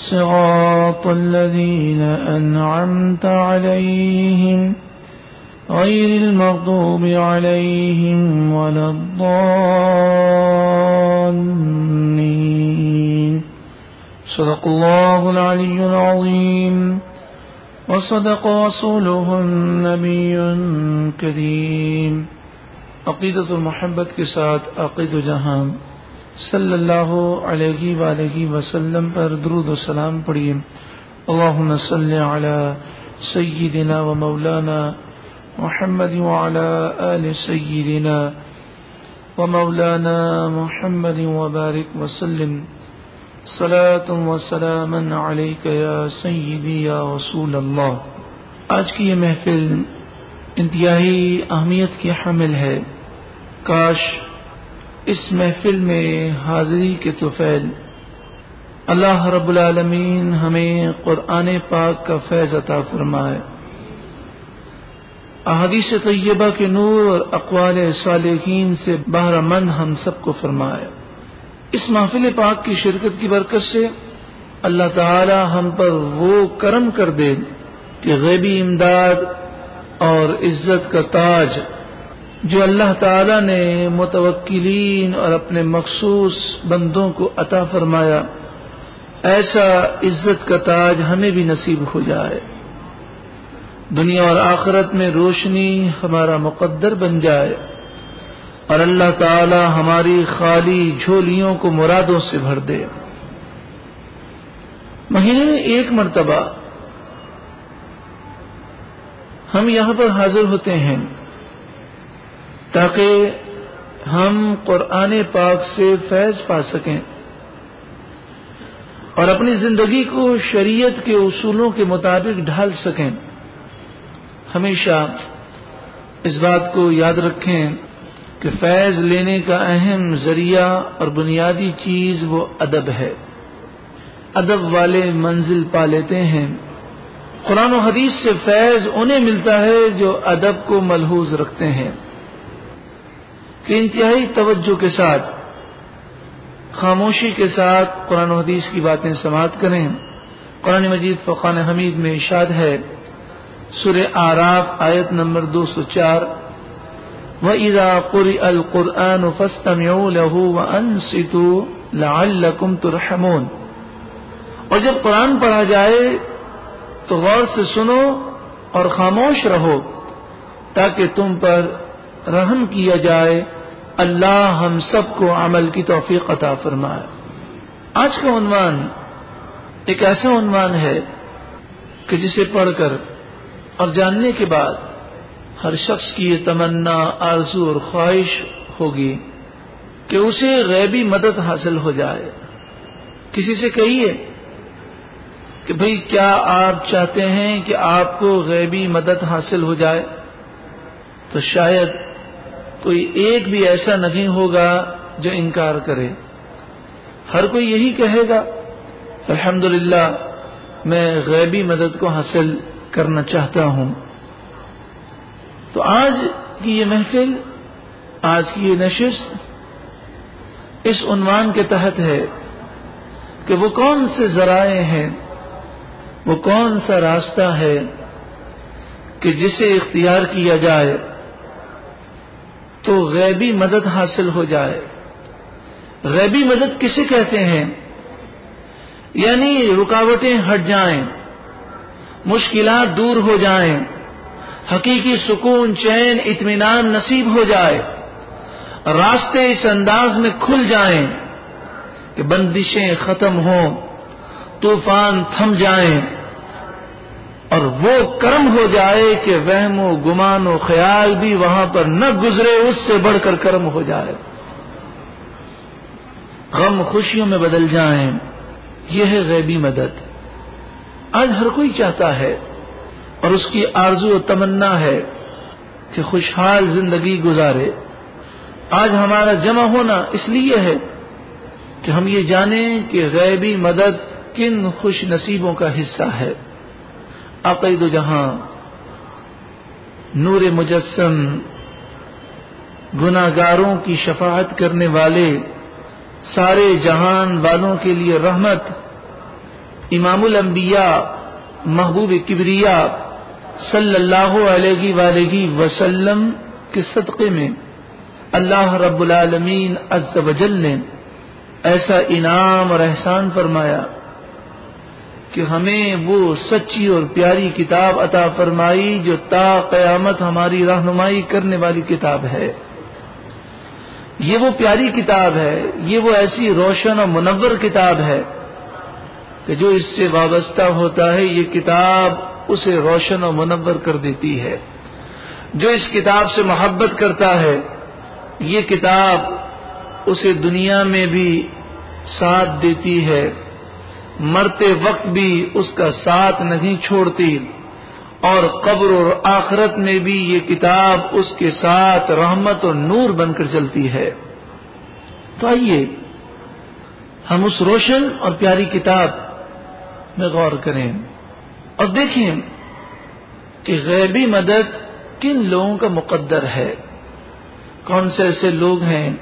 صراط الذين أنعمت عليهم غير المغضوب عليهم ولا الضالين. صدق الله العلي العظيم. وصدق رسوله النبي الكريم. عقیدت المحبت کے ساتھ عقید جہاں صلی اللہ علیہ وآلہ وسلم پر درود و سلام پڑھیے۔ اللہم صلی علی سیدنا و مولانا محمد وعلى آل سيدنا ومولانا محمد وبارك وسلم صلاة وسلاما عليك يا سيدي يا رسول اللہ۔ آج کی یہ محفل انتہائی اہمیت کی حامل ہے۔ کاش اس محفل میں حاضری کے توفیل۔ اللہ رب العالمین ہمیں قرآن پاک کا فیض عطا فرمائے۔ احادیث طیبہ کے نور اور اقوال صالحین سے بہرہ مند ہم سب کو فرمائے۔ اس محفل پاک کی شرکت کی برکت سے اللہ تعالی ہم پر وہ کرم کر دے کہ غیبی امداد اور عزت کا تاج جو اللہ تعالی نے متوکلین اور اپنے مخصوص بندوں کو عطا فرمایا، ایسا عزت کا تاج ہمیں بھی نصیب ہو جائے۔ دنیا اور آخرت میں روشنی ہمارا مقدر بن جائے اور اللہ تعالی ہماری خالی جھولیوں کو مرادوں سے بھر دے۔ مہینے میں ایک مرتبہ ہم یہاں پر حاضر ہوتے ہیں۔ تاکہ ہم قرآن پاک سے فیض پا سکیں اور اپنی زندگی کو شریعت کے اصولوں کے مطابق ڈھال سکیں۔ ہمیشہ اس بات کو یاد رکھیں کہ فیض لینے کا اہم ذریعہ اور بنیادی چیز وہ ادب ہے۔ ادب والے منزل پا لیتے ہیں۔ قرآن و حدیث سے فیض انہیں ملتا ہے جو ادب کو ملحوظ رکھتے ہیں۔ انتہائی توجہ کے ساتھ، خاموشی کے ساتھ قرآن و حدیث کی باتیں سماعت کریں۔ قرآن مجید فقان حمید میں اشاد ہے سر آراف آیت نمبر دو سو چار و ادا قری القرآن فستم لہو و انسو لعلکم ترحمون۔ اور جب قرآن پڑھا جائے، تو غور سے سنو اور خاموش رہو تاکہ تم پر رحم کیا جائے۔ اللہ ہم سب کو عمل کی توفیق عطا فرمائے۔ آج کا عنوان ایک ایسا عنوان ہے کہ جسے پڑھ کر اور جاننے کے بعد ہر شخص کی یہ تمنا، آرزو اور خواہش ہوگی کہ اسے غیبی مدد حاصل ہو جائے۔ کسی سے کہیے کہ بھئی کیا آپ چاہتے ہیں کہ آپ کو غیبی مدد حاصل ہو جائے؟ تو شاید کوئی ایک بھی ایسا نہیں ہوگا جو انکار کرے۔ ہر کوئی یہی کہے گا، الحمدللہ، میں غیبی مدد کو حاصل کرنا چاہتا ہوں۔ تو آج کی یہ محفل، آج کی یہ نشست اس عنوان کے تحت ہے کہ وہ کون سے ذرائع ہیں، وہ کون سا راستہ ہے کہ جسے اختیار کیا جائے۔ تو غیبی مدد حاصل ہو جائے۔ غیبی مدد کسے کہتے ہیں؟ یعنی رکاوٹیں ہٹ جائیں، مشکلات دور ہو جائیں، حقیقی سکون، چین، اطمینان نصیب ہو جائے۔ راستے اس انداز میں کھل جائیں کہ بندشیں ختم ہوں، طوفان تھم جائیں۔ اور وہ کرم ہو جائے کہ وہم و گمان و خیال بھی وہاں پر نہ گزرے، اس سے بڑھ کر کرم ہو جائے۔ غم خوشیوں میں بدل جائیں، یہ ہے غیبی مدد۔ آج ہر کوئی چاہتا ہے اور اس کی آرزو و تمنا ہے کہ خوشحال زندگی گزارے۔ آج ہمارا جمع ہونا اس لیے ہے کہ ہم یہ جانیں کہ غیبی مدد کن خوش نصیبوں کا حصہ ہے۔ عقید و جہاں، نور مجسم گناگاروں کی شفاعت کرنے والے، سارے جہان والوں کے لیے رحمت، امام الانبیاء، محبوب کبریا صلی اللہ علیہ وآلہ وسلم کے صدقے میں اللہ رب العالمین عز و جل نے ایسا انعام اور احسان فرمایا۔ کہ ہمیں وہ سچی اور پیاری کتاب عطا فرمائی جو تا قیامت ہماری رہنمائی کرنے والی کتاب ہے۔ یہ وہ پیاری کتاب ہے، یہ وہ ایسی روشن اور منور کتاب ہے کہ جو اس سے وابستہ ہوتا ہے، یہ کتاب اسے روشن اور منور کر دیتی ہے۔ جو اس کتاب سے محبت کرتا ہے، یہ کتاب اسے دنیا میں بھی ساتھ دیتی ہے۔ مرتے وقت بھی اس کا ساتھ نہیں چھوڑتی اور قبر اور آخرت میں بھی یہ کتاب اس کے ساتھ رحمت اور نور بن کر چلتی ہے۔ تو آئیے، ہم اس روشن اور پیاری کتاب میں غور کریں۔ اور دیکھیں کہ غیبی مدد کن لوگوں کا مقدر ہے۔ کون سے ایسے لوگ ہیں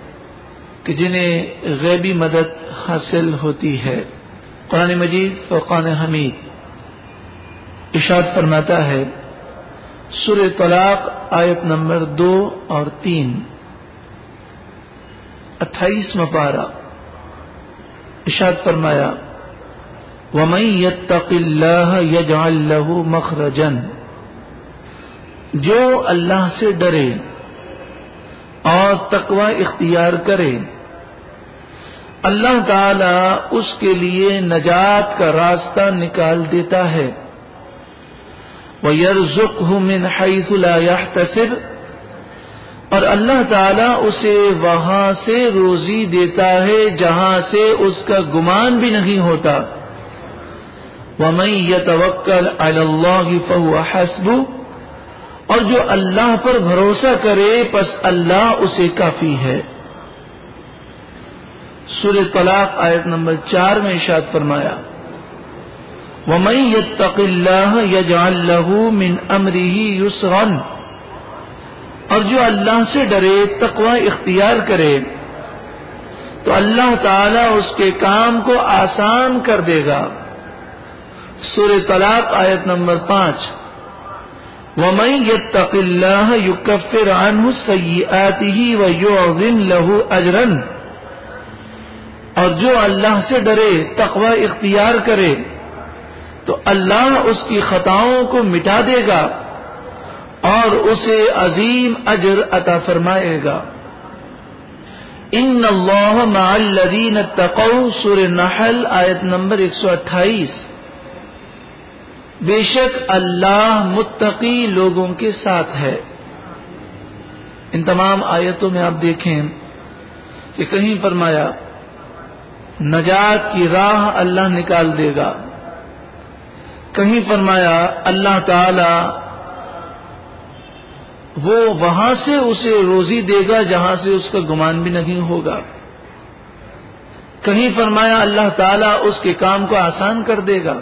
کہ جنہیں غیبی مدد حاصل ہوتی ہے؟ قرآن مجید فقان حمید۔ اشاد فرماتا ہے سر طلاق آیت نمبر دو اور تین۔ اٹھائیس مپارا اشاد فرمایا ومئی یتق اللہ یجعل له مخرجن جو اللہ سے ڈرے اور تقوی اختیار کرے اللہ تعالی اس کے لیے نجات کا راستہ نکال دیتا ہے۔ وَيَرْزُقْهُ مِنْ حَيْثُ لَا يَحْتَسِبْ۔ اور اللہ تعالیٰ اسے وہاں سے روزی دیتا ہے جہاں سے اس کا گمان بھی نہیں ہوتا۔ وَمَنْ يَتَوَكَّلْ عَلَى اللَّهِ فَهُوَ حَسْبُ اور جو اللہ پر بھروسہ کرے، پس اللہ اسے کافی ہے۔ سورہ طلاق آیت نمبر چار میں اشاد فرمایا، ومن يتق الله يجعل له من امره يسرا۔ اور جو اللہ سے ڈرے، تقوی اختیار کرے، تو اللہ تعالی اس کے کام کو آسان کر دے گا۔ سور طلاق آیت نمبر پانچ، ومن يتق الله يكفر عنه سيئاته ويعظم له اجرا اور جو اللہ سے ڈرے، تقوی اختیار کرے، تو اللہ اس کی خطاؤں کو مٹا دے گا اور اسے عظیم اجر عطا فرمائے گا۔ ان اللہ مع الذین اتقوا سور نحل آیت نمبر 128 بے شک اللہ متقی لوگوں کے ساتھ ہے۔ ان تمام آیتوں میں آپ دیکھیں کہ کہیں فرمایا نجات کی راہ اللہ نکال دے گا۔ کہیں فرمایا، اللہ تعالی وہ وہاں سے اسے روزی دے گا جہاں سے اس کا گمان بھی نہیں ہوگا۔ کہیں فرمایا، اللہ تعالیٰ اس کے کام کو آسان کر دے گا۔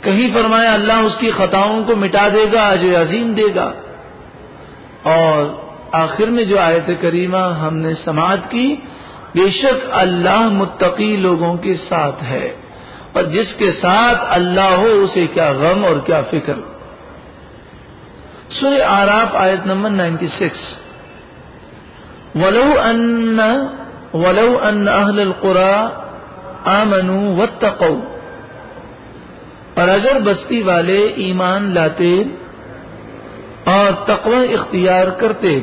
کہیں فرمایا، اللہ اس کی خطاؤں کو مٹا دے گا اج عظیم دے گا۔ اور آخر میں جو آیت کریمہ ہم نے سماعت کی بے شک اللہ متقی لوگوں کے ساتھ ہے اور جس کے ساتھ اللہ ہو اسے کیا غم اور کیا فکر۔ سورہ آراف آیت نمبر نائنٹی سکس۔ ولو ان ولو ان اہل القرا آمنو واتقوا۔ اور اگر بستی والے ایمان لاتے اور تقوی اختیار کرتے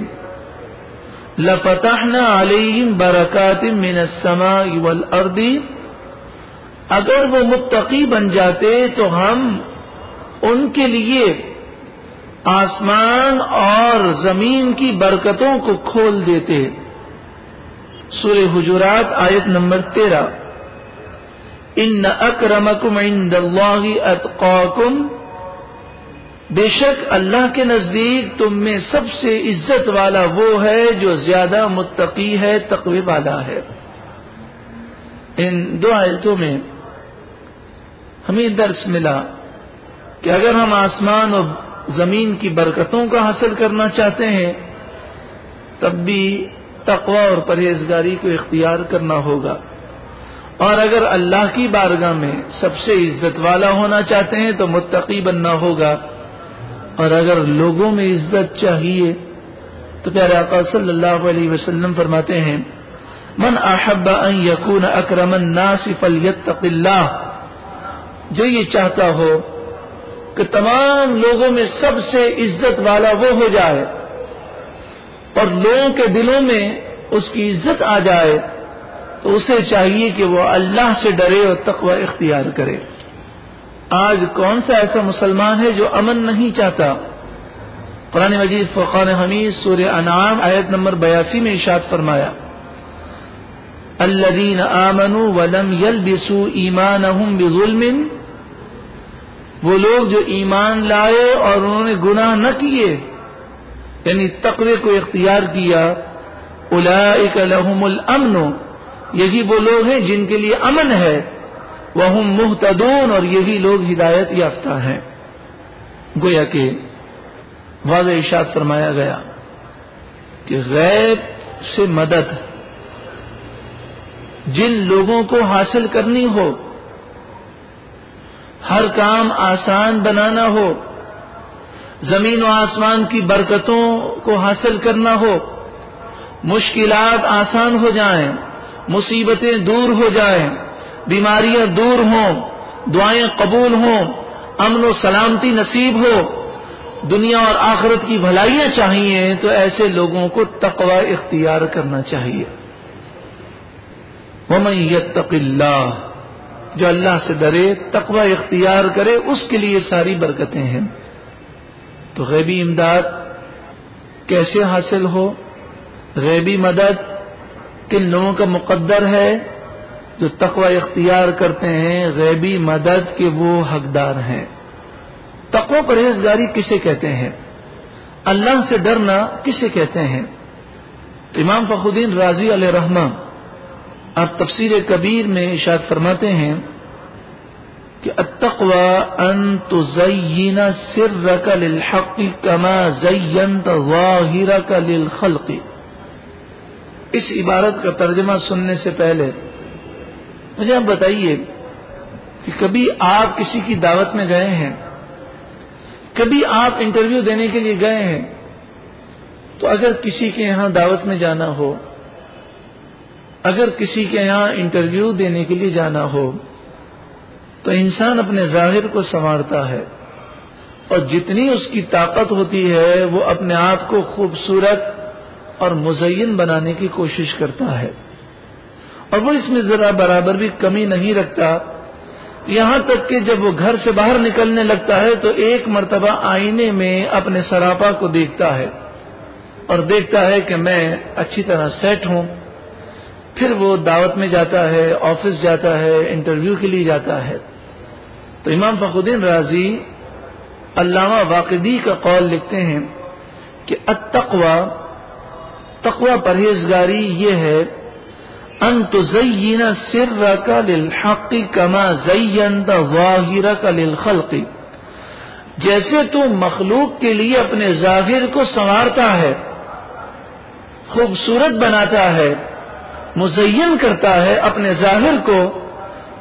لفتحنا علیہم برکات من السماء والارض۔ اگر وہ متقی بن جاتے تو ہم ان کے لیے آسمان اور زمین کی برکتوں کو کھول دیتے۔ سور حجرات آیت نمبر تیرہ۔ ان اکرمکم عند اللہ اتقاکم۔ بے شک اللہ کے نزدیک تم میں سب سے عزت والا وہ ہے جو زیادہ متقی ہے، تقوی والا ہے۔ ان دو آیتوں میں ہمیں درس ملا کہ اگر ہم آسمان اور زمین کی برکتوں کا حاصل کرنا چاہتے ہیں، تب بھی تقوا اور پرہیزگاری کو اختیار کرنا ہوگا۔ اور اگر اللہ کی بارگاہ میں سب سے عزت والا ہونا چاہتے ہیں، تو متقی بننا ہوگا۔ اور اگر لوگوں میں عزت چاہیے تو پیارے آقا صلی اللہ علیہ وسلم فرماتے ہیں، من احب ان یکون اکرم الناس فلیتق اللہ جو یہ چاہتا ہو کہ تمام لوگوں میں سب سے عزت والا وہ ہو جائے اور لوگوں کے دلوں میں اس کی عزت آ جائے، تو اسے چاہیے کہ وہ اللہ سے ڈرے اور تقوی اختیار کرے۔ آج کون سا ایسا مسلمان ہے جو امن نہیں چاہتا؟ قرآن مجید فقان حمید سورہ انعام آیت نمبر بیاسی میں اشاد فرمایا الذين آمنوا ولم يلبسوا ایمانهم بظلم، وہ لوگ جو ایمان لائے اور انہوں نے گناہ نہ کیے یعنی تقوی کو اختیار کیا اولئک لهم الامن، یہی وہ لوگ ہیں جن کے لیے امن ہے۔ وہ محتدون اور یہی لوگ ہدایت یافتہ ہیں۔ گویا کہ واضح اشاد فرمایا گیا کہ غیب سے مدد جن لوگوں کو حاصل کرنی ہو، ہر کام آسان بنانا ہو، زمین و آسمان کی برکتوں کو حاصل کرنا ہو، مشکلات آسان ہو جائیں، مصیبتیں دور ہو جائیں بیماریاں دور ہوں، دعائیں قبول ہوں، امن و سلامتی نصیب ہو، دنیا اور آخرت کی بھلائیاں چاہیے، تو ایسے لوگوں کو تقوی اختیار کرنا چاہیے۔ ومن یتق اللہ جو اللہ سے ڈرے، تقوی اختیار کرے، اس کے لیے ساری برکتیں ہیں۔ تو غیبی امداد کیسے حاصل ہو؟ غیبی مدد کن لوگوں کا مقدر ہے؟ جو تقوی اختیار کرتے ہیں، غیبی مدد کے وہ حقدار ہیں۔ تقوی پرہیزگاری کسے کہتے ہیں؟ اللہ سے ڈرنا کسے کہتے ہیں؟ امام فخودین راضی علیہ رحمان آپ تفسیر کبیر میں اشاد فرماتے ہیں کہ التقوى ان تزین سرك للحق كما زینت ظاهرك للخلق۔ اس عبارت کا ترجمہ سننے سے پہلے مجھے آپ بتائیے کہ کبھی آپ کسی کی دعوت میں گئے ہیں؟ کبھی آپ انٹرویو دینے کے لیے گئے ہیں؟ تو اگر کسی کے یہاں دعوت میں جانا ہو، اگر کسی کے یہاں انٹرویو دینے کے لیے جانا ہو، تو انسان اپنے ظاہر کو سنوارتا ہے اور جتنی اس کی طاقت ہوتی ہے، وہ اپنے آپ کو خوبصورت اور مزین بنانے کی کوشش کرتا ہے۔ اور وہ اس میں ذرا برابر بھی کمی نہیں رکھتا۔ یہاں تک کہ جب وہ گھر سے باہر نکلنے لگتا ہے تو ایک مرتبہ آئینے میں اپنے سراپا کو دیکھتا ہے اور دیکھتا ہے کہ میں اچھی طرح سیٹ ہوں۔ پھر وہ دعوت میں جاتا ہے، آفس جاتا ہے، انٹرویو کے لیے جاتا ہے۔ تو امام فخودین راضی علامہ واقعی کا قول لکھتے ہیں کہ اتقوا تقوا پرہیزگاری یہ ہے ان تو زئین سر کا للحقی کما زین کا للخلقی جیسے تو مخلوق کے لیے اپنے ظاہر کو سنوارتا ہے، خوبصورت بناتا ہے، مزین کرتا ہے اپنے ظاہر کو۔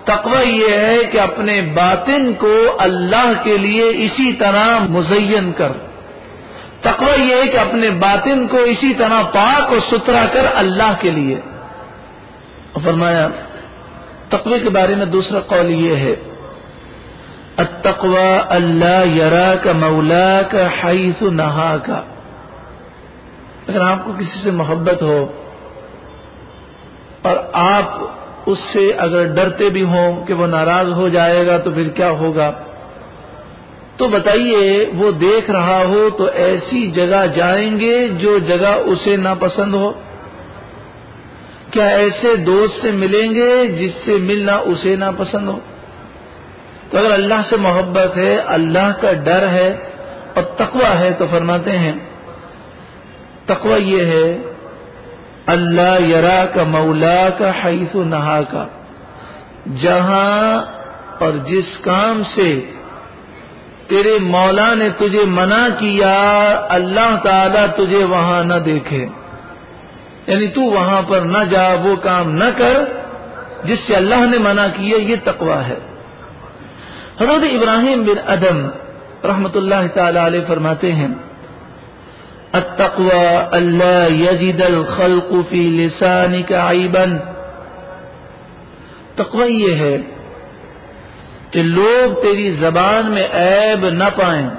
تقوی یہ ہے کہ اپنے باطن کو اللہ کے لیے اسی طرح مزین کر۔ تقوی یہ ہے کہ اپنے باطن کو اسی طرح پاک اور ستھرا کر اللہ کے لیے۔ فرمایا، تقوی کے بارے میں دوسرا قول یہ ہے، التقوی اللہ یرا کا مولا کا حیث نہا کا اگر آپ کو کسی سے محبت ہو اور آپ اس سے اگر ڈرتے بھی ہوں کہ وہ ناراض ہو جائے گا تو پھر کیا ہوگا؟ تو بتائیے، وہ دیکھ رہا ہو تو ایسی جگہ جائیں گے جو جگہ اسے ناپسند ہو؟ کیا ایسے دوست سے ملیں گے جس سے ملنا اسے ناپسند ہو؟ تو اگر اللہ سے محبت ہے، اللہ کا ڈر ہے اور تقوا ہے تو فرماتے ہیں تقوا یہ ہے، اللہ یرا کا مولا کا حیث و نہا کا جہاں اور جس کام سے تیرے مولا نے تجھے منع کیا، اللہ تعالی تجھے وہاں نہ دیکھے۔ یعنی تو وہاں پر نہ جا، وہ کام نہ کر، جس سے اللہ نے منع کیا، یہ تقوا ہے۔ حضرت ابراہیم بن ادم رحمت اللہ تعالی علیہ فرماتے ہیں التقوى اللہ يجد الخلق في لسانك عيبا تقوی یہ ہے کہ لوگ تیری زبان میں عیب نہ پائیں۔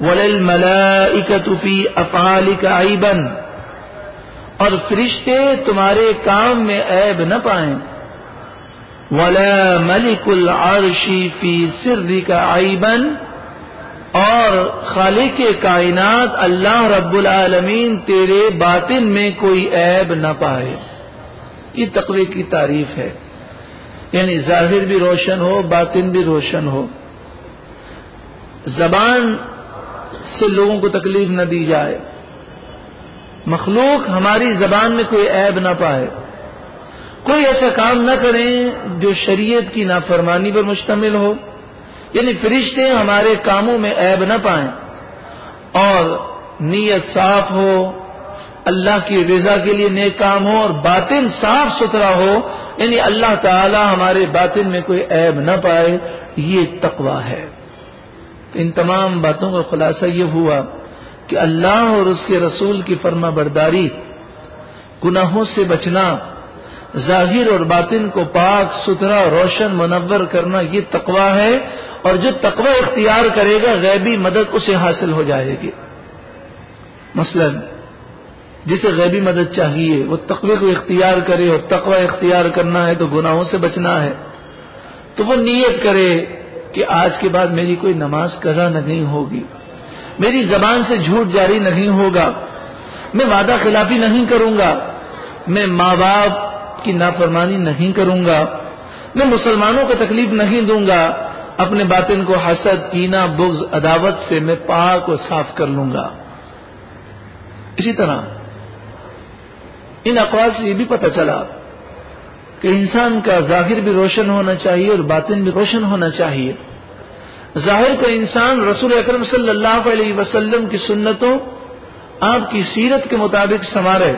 ولل ملائکت فی افعالک عیبا۔ اور فرشتے تمہارے کام میں عیب نہ پائیں۔ ولا ملک العرشی فی سرک عیبا اور خالق کائنات اللہ رب العالمین تیرے باطن میں کوئی عیب نہ پائے۔ یہ تقوی کی تعریف ہے۔ یعنی ظاہر بھی روشن ہو، باطن بھی روشن ہو۔ زبان سے لوگوں کو تکلیف نہ دی جائے۔ مخلوق ہماری زبان میں کوئی عیب نہ پائے۔ کوئی ایسا کام نہ کریں جو شریعت کی نافرمانی پر مشتمل ہو۔ یعنی فرشتے ہمارے کاموں میں عیب نہ پائیں۔ اور نیت صاف ہو، اللہ کی رضا کے لیے نیک کام ہو اور باطن صاف ستھرا ہو یعنی اللہ تعالی ہمارے باطن میں کوئی عیب نہ پائے، یہ تقوا ہے۔ ان تمام باتوں کا خلاصہ یہ ہوا۔ کہ اللہ اور اس کے رسول کی فرما برداری، گناہوں سے بچنا، ظاہر اور باطن کو پاک، ستھرا، روشن، منور کرنا، یہ تقوا ہے اور جو تقوی اختیار کرے گا، غیبی مدد اسے حاصل ہو جائے گی۔ مثلا، جسے غیبی مدد چاہیے، وہ تقوی کو اختیار کرے اور تقوی اختیار کرنا ہے تو گناہوں سے بچنا ہے۔ تو وہ نیت کرے کہ آج کے بعد میری کوئی نماز قضا نہیں ہوگی۔ میری زبان سے جھوٹ جاری نہیں ہوگا۔ میں وعدہ خلافی نہیں کروں گا۔ میں ماں باپ کی نافرمانی نہیں کروں گا۔ میں مسلمانوں کو تکلیف نہیں دوں گا۔ اپنے باطن کو حسد کینا بغض، عداوت سے میں پاک و صاف کر لوں گا۔ اسی طرح ان اقوال سے یہ بھی پتہ چلا کہ انسان کا ظاہر بھی روشن ہونا چاہیے اور باطن بھی روشن ہونا چاہیے۔ ظاہر کا انسان رسول اکرم صلی اللہ علیہ وسلم کی سنتوں آپ کی سیرت کے مطابق سنوارے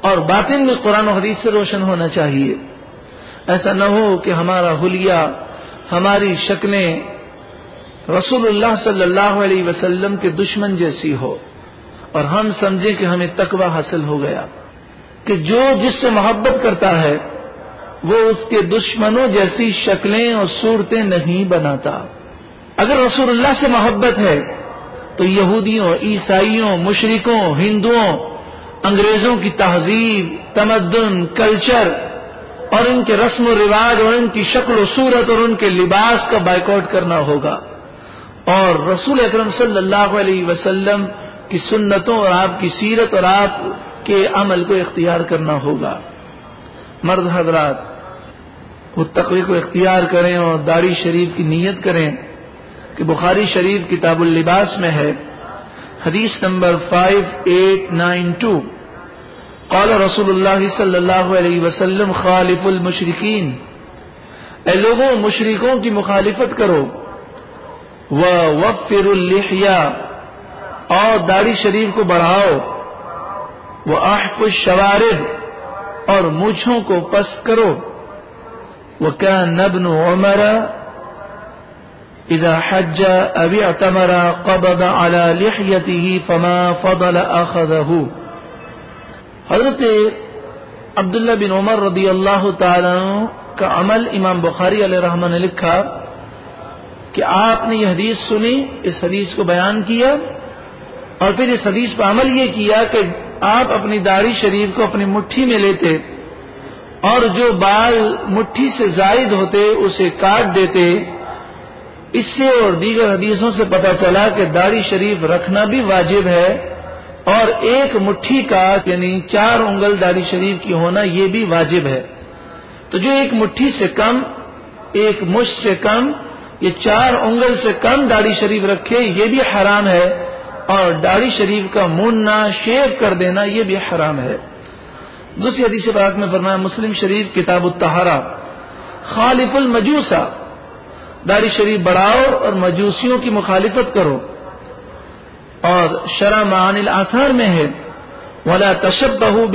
اور باطن میں قرآن و حدیث سے روشن ہونا چاہیے۔ ایسا نہ ہو کہ ہمارا حلیہ، ہماری شکلیں رسول اللہ صلی اللہ علیہ وسلم کے دشمن جیسی ہو اور ہم سمجھیں کہ ہمیں تقوی حاصل ہو گیا کہ جو جس سے محبت کرتا ہے، وہ اس کے دشمنوں جیسی شکلیں اور صورتیں نہیں بناتا۔ اگر رسول اللہ سے محبت ہے، تو یہودیوں، عیسائیوں، مشرکوں، ہندوؤں، انگریزوں کی تہذیب، تمدن، کلچر اور ان کے رسم و رواج اور ان کی شکل و صورت اور ان کے لباس کا بائیکاٹ کرنا ہوگا۔ اور رسول اکرم صلی اللہ علیہ وسلم کی سنتوں اور آپ کی سیرت اور آپ کے عمل کو اختیار کرنا ہوگا۔ مرد حضرات، وہ تقوی کو اختیار کریں اور داڑھی شریف کی نیت کریں۔ کہ بخاری شریف کتاب اللباس میں ہے، حدیث نمبر فائیو ایٹ نائن ٹو قال رسول اللہ صلی اللہ علیہ وسلم، خالف المشرقین اے لوگوں مشرقوں کی مخالفت کرو۔ وہ وفر الحیا اور داڑھی شریف کو بڑھاؤ۔ وہ آحف الشوارد اور مچھوں کو پست کرو۔ وہ کیا نبن عمر اذا حج ابي اعتمر قبض على لحيته فما فضل اخذه حضرت عبداللہ بن عمر رضی اللہ تعالی کا عمل امام بخاری علیہ رحمان نے لکھا کہ آپ نے یہ حدیث سنی، اس حدیث کو بیان کیا اور پھر اس حدیث پر عمل یہ کیا کہ آپ اپنی داڑھی شریف کو اپنی مٹھی میں لیتے اور جو بال مٹھی سے زائد ہوتے، اسے کاٹ دیتے اس سے اور دیگر حدیثوں سے پتا چلا کہ داڑھی شریف رکھنا بھی واجب ہے اور ایک مٹھی کا یعنی چار انگل داڑھی شریف کی ہونا یہ بھی واجب ہے۔ تو جو ایک مٹھی سے کم، ایک مش سے کم، یہ چار انگل سے کم داڑھی شریف رکھے، یہ بھی حرام ہے۔ اور داڑھی شریف کا موننا، شیو کر دینا، یہ بھی حرام ہے۔ دوسری حدیث پاک میں فرمایا، مسلم شریف، کتاب التہارا خالف المجوسا داڑھی شریف بڑھاؤ اور مجوسیوں کی مخالفت کرو۔ اور شرح معان الاثار میں ہے، ولا تشب بہو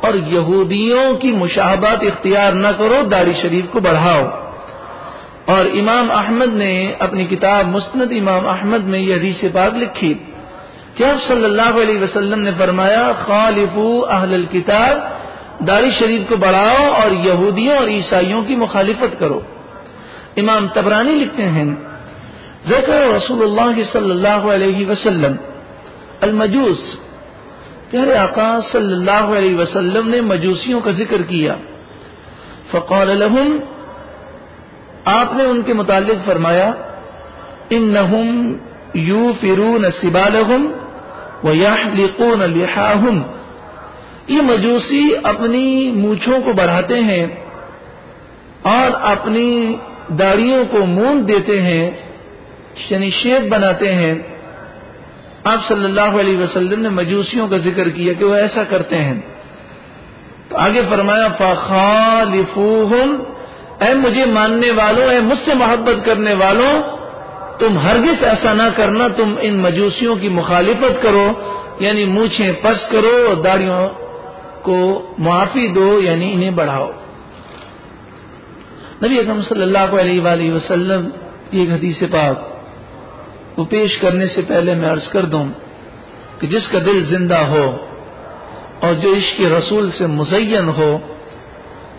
اور یہودیوں کی مشاہبات اختیار نہ کرو، داڑھی شریف کو بڑھاؤ۔ اور امام احمد نے اپنی کتاب مستند امام احمد میں یہ حدیث پاک لکھی۔ کہ آپ صلی اللہ علیہ وسلم نے فرمایا خالف اہل الکتاب، داڑھی شریف کو بڑھاؤ اور یہودیوں اور عیسائیوں کی مخالفت کرو۔ امام تبرانی لکھتے ہیں، ذکر رسول اللہ صلی اللہ علیہ وسلم، المجوس پیارے آقا صلی اللہ علیہ وسلم نے مجوسیوں کا ذکر کیا۔ فقال لهم، آپ نے ان کے متعلق فرمایا ان نہم یو فرو نصیبا و یا یہ مجوسی اپنی مونچھوں کو بڑھاتے ہیں اور اپنی داڑیوں کو مون دیتے ہیں یعنی شیپ بناتے ہیں۔ آپ صلی اللہ علیہ وسلم نے مجوسیوں کا ذکر کیا کہ وہ ایسا کرتے ہیں۔ تو آگے فرمایا فخالفوہم اے مجھے ماننے والوں، اے مجھ سے محبت کرنے والوں، تم ہرگز ایسا نہ کرنا، تم ان مجوسیوں کی مخالفت کرو یعنی مونچھیں پس کرو اور داڑیوں کو معافی دو یعنی انہیں بڑھاؤ۔ نبی اکم صلی اللہ علیہ وآلہ وسلم ایک حدیث پاک وہ پیش کرنے سے پہلے میں عرض کر دوں کہ جس کا دل زندہ ہو اور جو عشق رسول سے مزین ہو،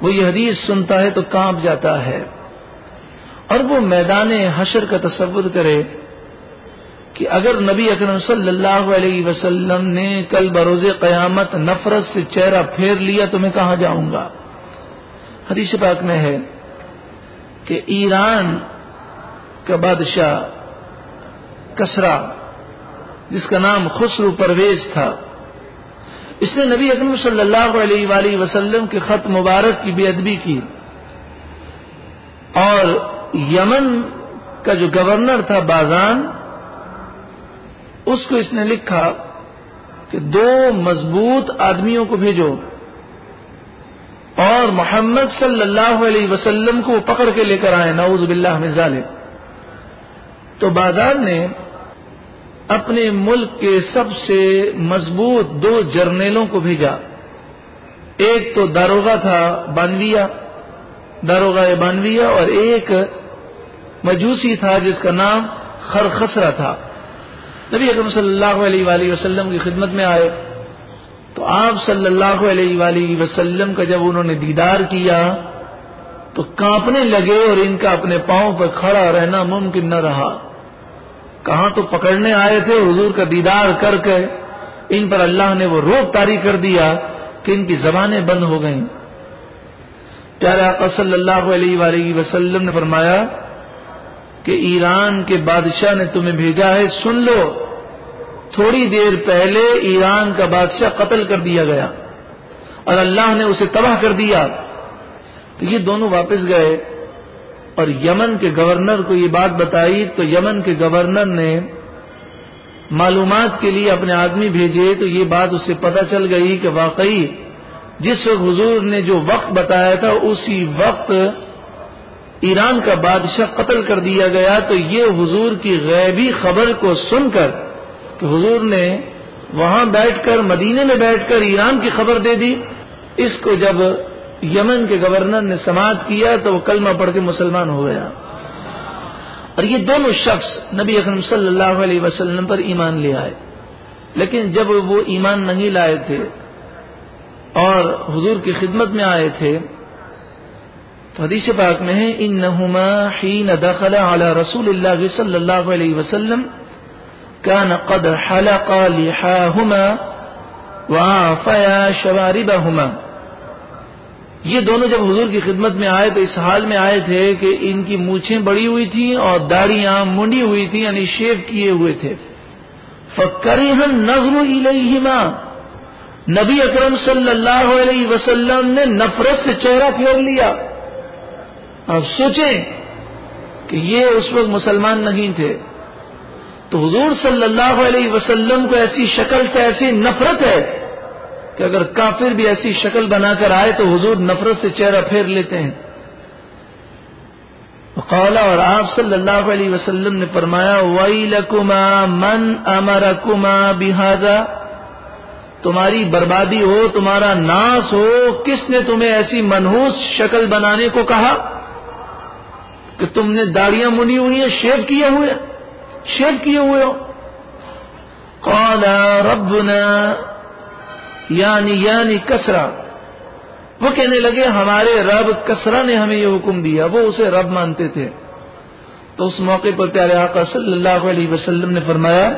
وہ یہ حدیث سنتا ہے تو کانپ جاتا ہے اور وہ میدان حشر کا تصور کرے کہ اگر نبی اکرم صلی اللہ علیہ وسلم نے کل بروز قیامت نفرت سے چہرہ پھیر لیا تو میں کہاں جاؤں گا؟ حدیث پاک میں ہے کہ ایران کا بادشاہ کسرا، جس کا نام خسرو پرویز تھا، اس نے نبی اکرم صلی اللہ علیہ وآلہ وسلم کے خط مبارک کی بے ادبی کی۔ اور یمن کا جو گورنر تھا بازان، اس کو اس نے لکھا کہ دو مضبوط آدمیوں کو بھیجو۔ اور محمد صلی اللہ علیہ وسلم کو پکڑ کے لے کر آئے، نعوذ باللہ من ظالم تو بازار نے اپنے ملک کے سب سے مضبوط دو جرنیلوں کو بھیجا۔ ایک تو داروگا تھا بانویا داروگا بانویا اور ایک مجوسی تھا جس کا نام خرخسرا تھا۔ نبی اکرم صلی اللہ علیہ وآلہ وسلم کی خدمت میں آئے۔ تو آپ صلی اللہ علیہ وآلہ وسلم کا جب انہوں نے دیدار کیا تو کانپنے لگے اور ان کا اپنے پاؤں پر کھڑا رہنا ممکن نہ رہا۔ کہاں تو پکڑنے آئے تھے، حضور کا دیدار کر کے ان پر اللہ نے وہ روک تاری کر دیا کہ ان کی زبانیں بند ہو گئیں۔ پیارے آقا صلی اللہ علیہ وآلہ وسلم نے فرمایا کہ ایران کے بادشاہ نے تمہیں بھیجا ہے، سن لو۔ تھوڑی دیر پہلے ایران کا بادشاہ قتل کر دیا گیا اور اللہ نے اسے تباہ کر دیا تو یہ دونوں واپس گئے اور یمن کے گورنر کو یہ بات بتائی تو یمن کے گورنر نے معلومات کے لیے اپنے آدمی بھیجے تو یہ بات اسے پتہ چل گئی کہ واقعی جس وقت حضور نے جو وقت بتایا تھا اسی وقت ایران کا بادشاہ قتل کر دیا گیا تو یہ حضور کی غیبی خبر کو سن کر کہ حضور نے وہاں بیٹھ کر، مدینے میں بیٹھ کر ایران کی خبر دے دی۔ اس کو جب یمن کے گورنر نے سماعت کیا تو وہ کلمہ پڑھ کے مسلمان ہو گیا۔ اور یہ دونوں شخص نبی اکرم صلی اللہ علیہ وسلم پر ایمان لے آئے۔ لیکن جب وہ ایمان نہیں لائے تھے اور حضور کی خدمت میں آئے تھے، تو حدیث پاک میں ہے ان نہما حین دخل علی رسول اللہ صلی اللہ علیہ وسلم كان قد حلق لحاهما وعافيا شواربهما۔ یہ دونوں جب حضور کی خدمت میں آئے تو اس حال میں آئے تھے کہ ان کی مونچھیں بڑی ہوئی تھیں اور داڑیاں منڈی ہوئی تھیں یعنی شیو کیے ہوئے تھے۔ فکری ہم نظر نبی اکرم صلی اللہ علیہ وسلم نے نفرت سے چہرہ پھیر لیا۔ اب سوچیں کہ یہ اس وقت مسلمان نہیں تھے۔ تو حضور صلی اللہ علیہ وسلم کو ایسی شکل سے ایسی نفرت ہے کہ اگر کافر بھی ایسی شکل بنا کر آئے تو حضور نفرت سے چہرہ پھیر لیتے ہیں۔ قولا اور آپ صلی اللہ علیہ وسلم نے فرمایا وئی لکما من امر کما تمہاری بربادی ہو، تمہارا ناس ہو، کس نے تمہیں ایسی منہوس شکل بنانے کو کہا؟ کہ تم نے داڑیاں منی ہوئی ہیں شیو کیے ہوئے شیو کیے ہوئے ہو۔ قال ربنا یعنی یعنی کسرا۔ وہ کہنے لگے، ہمارے رب کسرا نے ہمیں یہ حکم دیا، وہ اسے رب مانتے تھے۔ تو اس موقع پر پیارے آقا صلی اللہ علیہ وسلم نے فرمایا،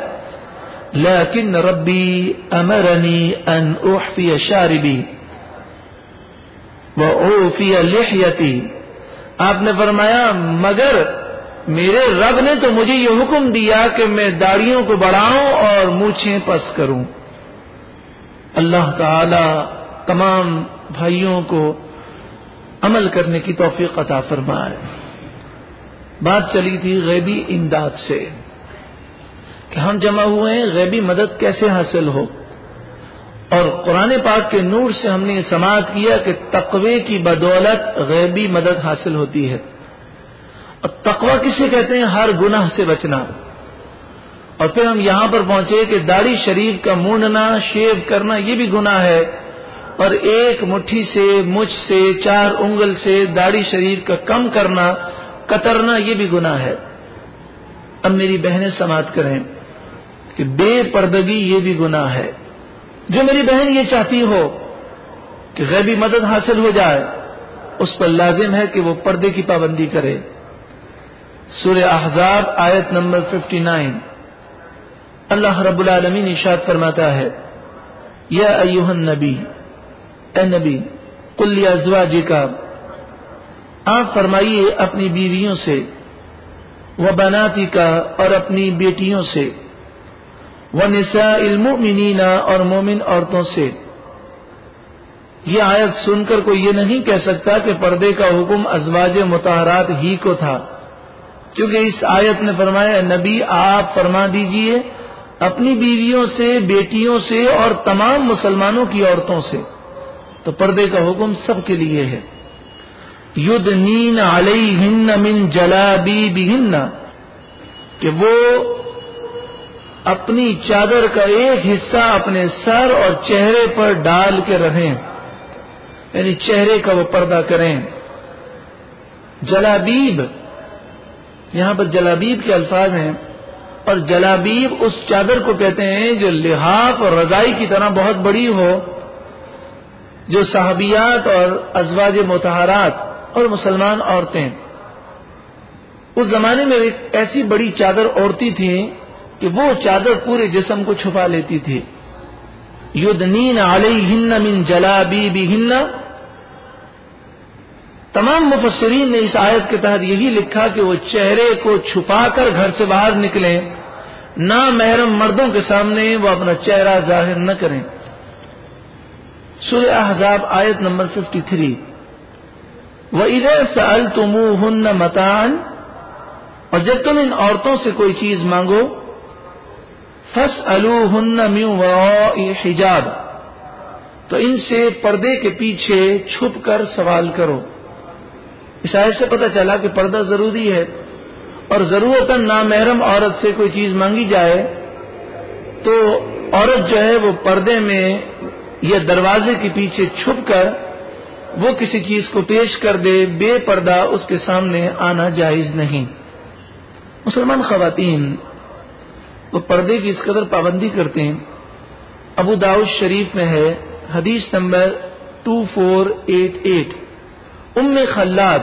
لیکن ربی امرنی ان احفی شاربی و اوفی لحیتی۔ آپ نے فرمایا، مگر میرے رب نے تو مجھے یہ حکم دیا کہ میں داڑیوں کو بڑھاؤں اور مونچھیں پس کروں۔ اللہ تعالی تمام بھائیوں کو عمل کرنے کی توفیق عطا فرمائے۔ بات چلی تھی غیبی امداد سے کہ ہم جمع ہوئے ہیں، غیبی مدد کیسے حاصل ہو؟ اور قرآن پاک کے نور سے ہم نے سماعت کیا کہ تقوی کی بدولت غیبی مدد حاصل ہوتی ہے۔ اور تقوی کسے کہتے ہیں؟ ہر گناہ سے بچنا۔ اور پھر ہم یہاں پر پہنچے کہ داڑھی شریف کا مونڈنا، شیو کرنا، یہ بھی گناہ ہے۔ اور ایک مٹھی سے، مجھ سے، چار انگل سے داڑھی شریف کا کم کرنا، کترنا، یہ بھی گناہ ہے۔ اب میری بہنیں سماعت کریں کہ بے پردگی یہ بھی گناہ ہے۔ جو میری بہن یہ چاہتی ہو کہ غیبی مدد حاصل ہو جائے، اس پر لازم ہے کہ وہ پردے کی پابندی کرے۔ سورہ احزاب آیت نمبر 59 اللہ رب العالمین اشاد فرماتا ہے، یا ایوہ النبی، اے نبی کل ازواجی کا آپ فرمائیے اپنی بیویوں سے وہ بناتی کا اور اپنی بیٹیوں سے وہ نسا المؤمنین اور مومن عورتوں سے۔ یہ آیت سن کر کوئی یہ نہیں کہہ سکتا کہ پردے کا حکم ازواج متحرات ہی کو تھا۔ کیونکہ اس آیت نے فرمایا نبی آپ فرما دیجیے اپنی بیویوں سے، بیٹیوں سے اور تمام مسلمانوں کی عورتوں سے۔ تو پردے کا حکم سب کے لیے ہے۔ ید نین علیہ من جلا بی کہ وہ اپنی چادر کا ایک حصہ اپنے سر اور چہرے پر ڈال کے رہیں یعنی چہرے کا وہ پردہ کریں۔ جلابیب یہاں پر جلابیب کے الفاظ ہیں اور جلابیب اس چادر کو کہتے ہیں جو لحاف اور رضائی کی طرح بہت بڑی ہو، جو صحابیات اور ازواج متحرات اور مسلمان عورتیں۔ اس زمانے میں ایک ایسی بڑی چادر عورتی تھیں کہ وہ چادر پورے جسم کو چھپا لیتی تھی۔ یدنین علیہ من جلا بی تمام مفسرین نے اس آیت کے تحت یہی لکھا کہ وہ چہرے کو چھپا کر گھر سے باہر نکلیں، نہ محرم مردوں کے سامنے وہ اپنا چہرہ ظاہر نہ کریں۔ سورہ احزاب آیت نمبر 53 تھری۔ وہ ادھر سال تم متان اور جب تم ان عورتوں سے کوئی چیز مانگو فس الن میو حجاب۔ تو ان سے پردے کے پیچھے چھپ کر سوال کرو۔ اس آیت سے پتہ چلا کہ پردہ ضروری ہے اور ضرورت نامحرم عورت سے کوئی چیز مانگی جائے تو عورت جو ہے وہ پردے میں یا دروازے کے پیچھے چھپ کر وہ کسی چیز کو پیش کر دے، بے پردہ اس کے سامنے آنا جائز نہیں۔ مسلمان خواتین وہ پردے کی اس قدر پابندی کرتے ہیں۔ ابو داؤد شریف میں ہے، حدیث نمبر ٹو فور ایٹ ایٹ ام خلاد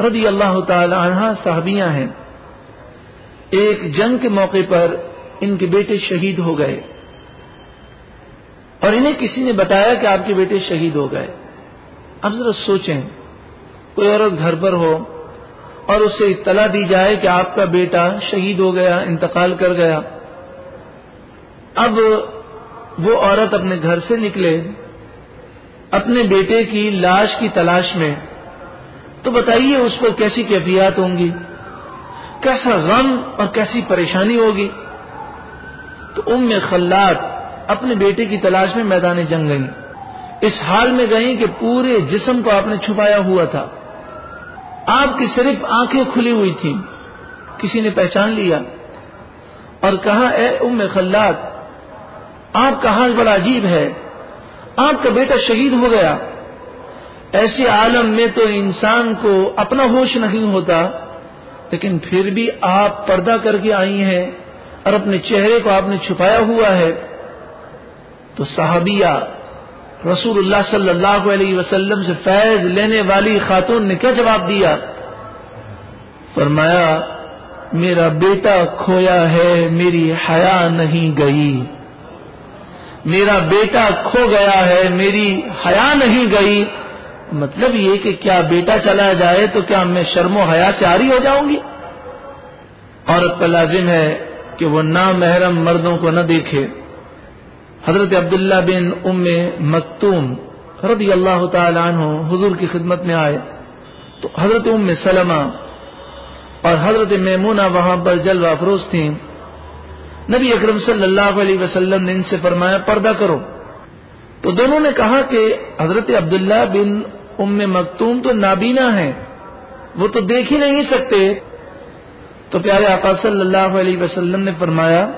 رضی اللہ تعالی عنہ صاحبیاں ہیں۔ ایک جنگ کے موقع پر ان کے بیٹے شہید ہو گئے۔ اور انہیں کسی نے بتایا کہ آپ کے بیٹے شہید ہو گئے۔ اب ذرا سوچیں، کوئی عورت گھر پر ہو اور اسے اطلاع دی جائے کہ آپ کا بیٹا شہید ہو گیا، انتقال کر گیا۔ اب وہ عورت اپنے گھر سے نکلے۔ اپنے بیٹے کی لاش کی تلاش میں۔ تو بتائیے اس کو کیسی کیفیات ہوں گی؟ کیسا غم اور کیسی پریشانی ہوگی؟ تو ام خلات اپنے بیٹے کی تلاش میں میدان جنگ گئیں۔ اس حال میں گئیں کہ پورے جسم کو آپ نے چھپایا ہوا تھا۔ آپ کی صرف آنکھیں کھلی ہوئی تھیں۔ کسی نے پہچان لیا۔ اور کہا، اے ام خلات آپ کا حال بڑا عجیب ہے۔ آپ کا بیٹا شہید ہو گیا۔ ایسے عالم میں تو انسان کو اپنا ہوش نہیں ہوتا، لیکن پھر بھی آپ پردہ کر کے آئی ہیں اور اپنے چہرے کو آپ نے چھپایا ہوا ہے۔ تو صحابیہ رسول اللہ صلی اللہ علیہ وسلم سے فیض لینے والی خاتون نے کیا جواب دیا؟ فرمایا، میرا بیٹا کھویا ہے، میری حیا نہیں گئی۔ میرا بیٹا کھو گیا ہے، میری حیا نہیں گئی۔ مطلب یہ کہ کیا بیٹا چلا جائے تو کیا میں شرم و حیا سے آری ہو جاؤں گی؟ عورت کا لازم ہے کہ وہ نامحرم مردوں کو نہ دیکھے۔ حضرت عبداللہ بن ام مکتوم رضی اللہ تعالی عنہ حضور کی خدمت میں آئے۔ تو حضرت ام سلمہ اور حضرت میمونہ وہاں پر جلوہ افروز تھیں۔ نبی اکرم صلی اللہ علیہ وسلم نے ان سے فرمایا، پردہ کرو۔ تو دونوں نے کہا کہ حضرت عبداللہ بن ام مکتوم تو نابینا ہے وہ تو دیکھ ہی نہیں سکتے۔ تو پیارے آقا صلی اللہ علیہ وسلم نے فرمایا،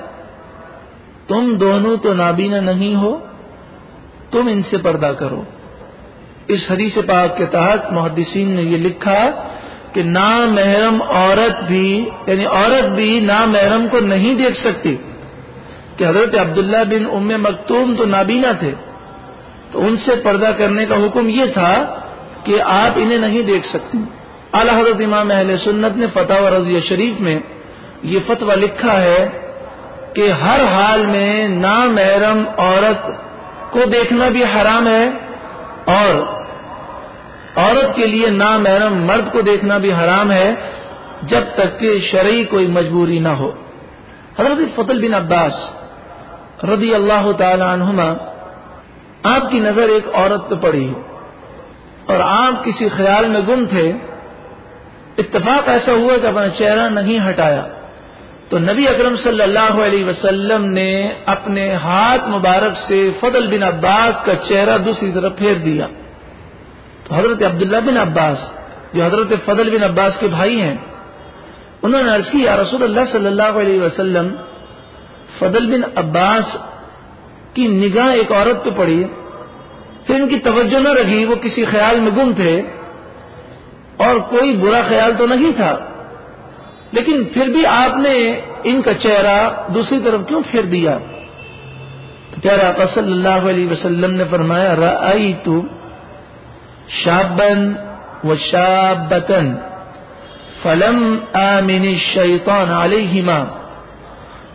تم دونوں تو نابینا نہیں ہو، تم ان سے پردہ کرو۔ اس حدیث پاک کے تحت محدثین نے یہ لکھا کہ نامحرم عورت بھی یعنی عورت بھی نامحرم کو نہیں دیکھ سکتی۔ کہ حضرت عبداللہ بن ام مکتوم تو نابینا تھے۔ تو ان سے پردہ کرنے کا حکم یہ تھا کہ آپ انہیں نہیں دیکھ سکتے۔ اعلی حضرت امام اہل سنت نے فتح و رضی شریف میں یہ فتویٰ لکھا ہے کہ ہر حال میں نامحرم عورت کو دیکھنا بھی حرام ہے اور عورت کے لیے نامحرم مرد کو دیکھنا بھی حرام ہے، جب تک کہ شرعی کوئی مجبوری نہ ہو۔ حضرت فتل بن عباس رضی اللہ تعالی عنہما، آپ کی نظر ایک عورت پہ پڑی۔ اور آپ کسی خیال میں گم تھے۔ اتفاق ایسا ہوا کہ اپنا چہرہ نہیں ہٹایا۔ تو نبی اکرم صلی اللہ علیہ وسلم نے اپنے ہاتھ مبارک سے فضل بن عباس کا چہرہ دوسری طرف پھیر دیا۔ تو حضرت عبداللہ بن عباس، جو حضرت فضل بن عباس کے بھائی ہیں، انہوں نے عرض کی، یا رسول اللہ صلی اللہ علیہ وسلم، فضل بن عباس کی نگاہ ایک عورت پہ پڑی، پھر ان کی توجہ نہ رکھی وہ کسی خیال میں گم تھے، اور کوئی برا خیال تو نہیں تھا۔ لیکن پھر بھی آپ نے ان کا چہرہ دوسری طرف کیوں پھیر دیا؟ پیارا آقا صلی اللہ علیہ وسلم نے فرمایا رائی شابن و شابتن فلم آمن الشیطان علیہما.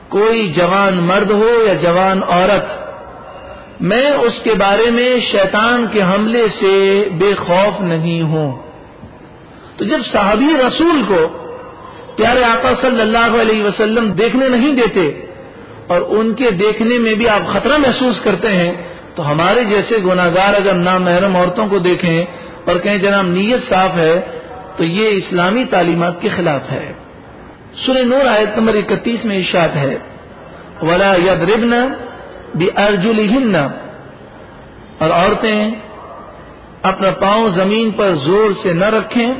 کوئی جوان مرد ہو یا جوان عورت، میں اس کے بارے میں شیطان کے حملے سے بے خوف نہیں ہوں۔ تو جب صحابی رسول کو پیارے آقا صلی اللہ علیہ وسلم دیکھنے نہیں دیتے، اور ان کے دیکھنے میں بھی آپ خطرہ محسوس کرتے ہیں تو ہمارے جیسے گناگار اگر نامحرم عورتوں کو دیکھیں اور کہیں جناب نیت صاف ہے، تو یہ اسلامی تعلیمات کے خلاف ہے۔ سر نور آیت نمبر اکتیس میں ارشاد ہے، ولا ید ربن بھی ارجل اور عورتیں اپنا پاؤں زمین پر زور سے نہ رکھیں۔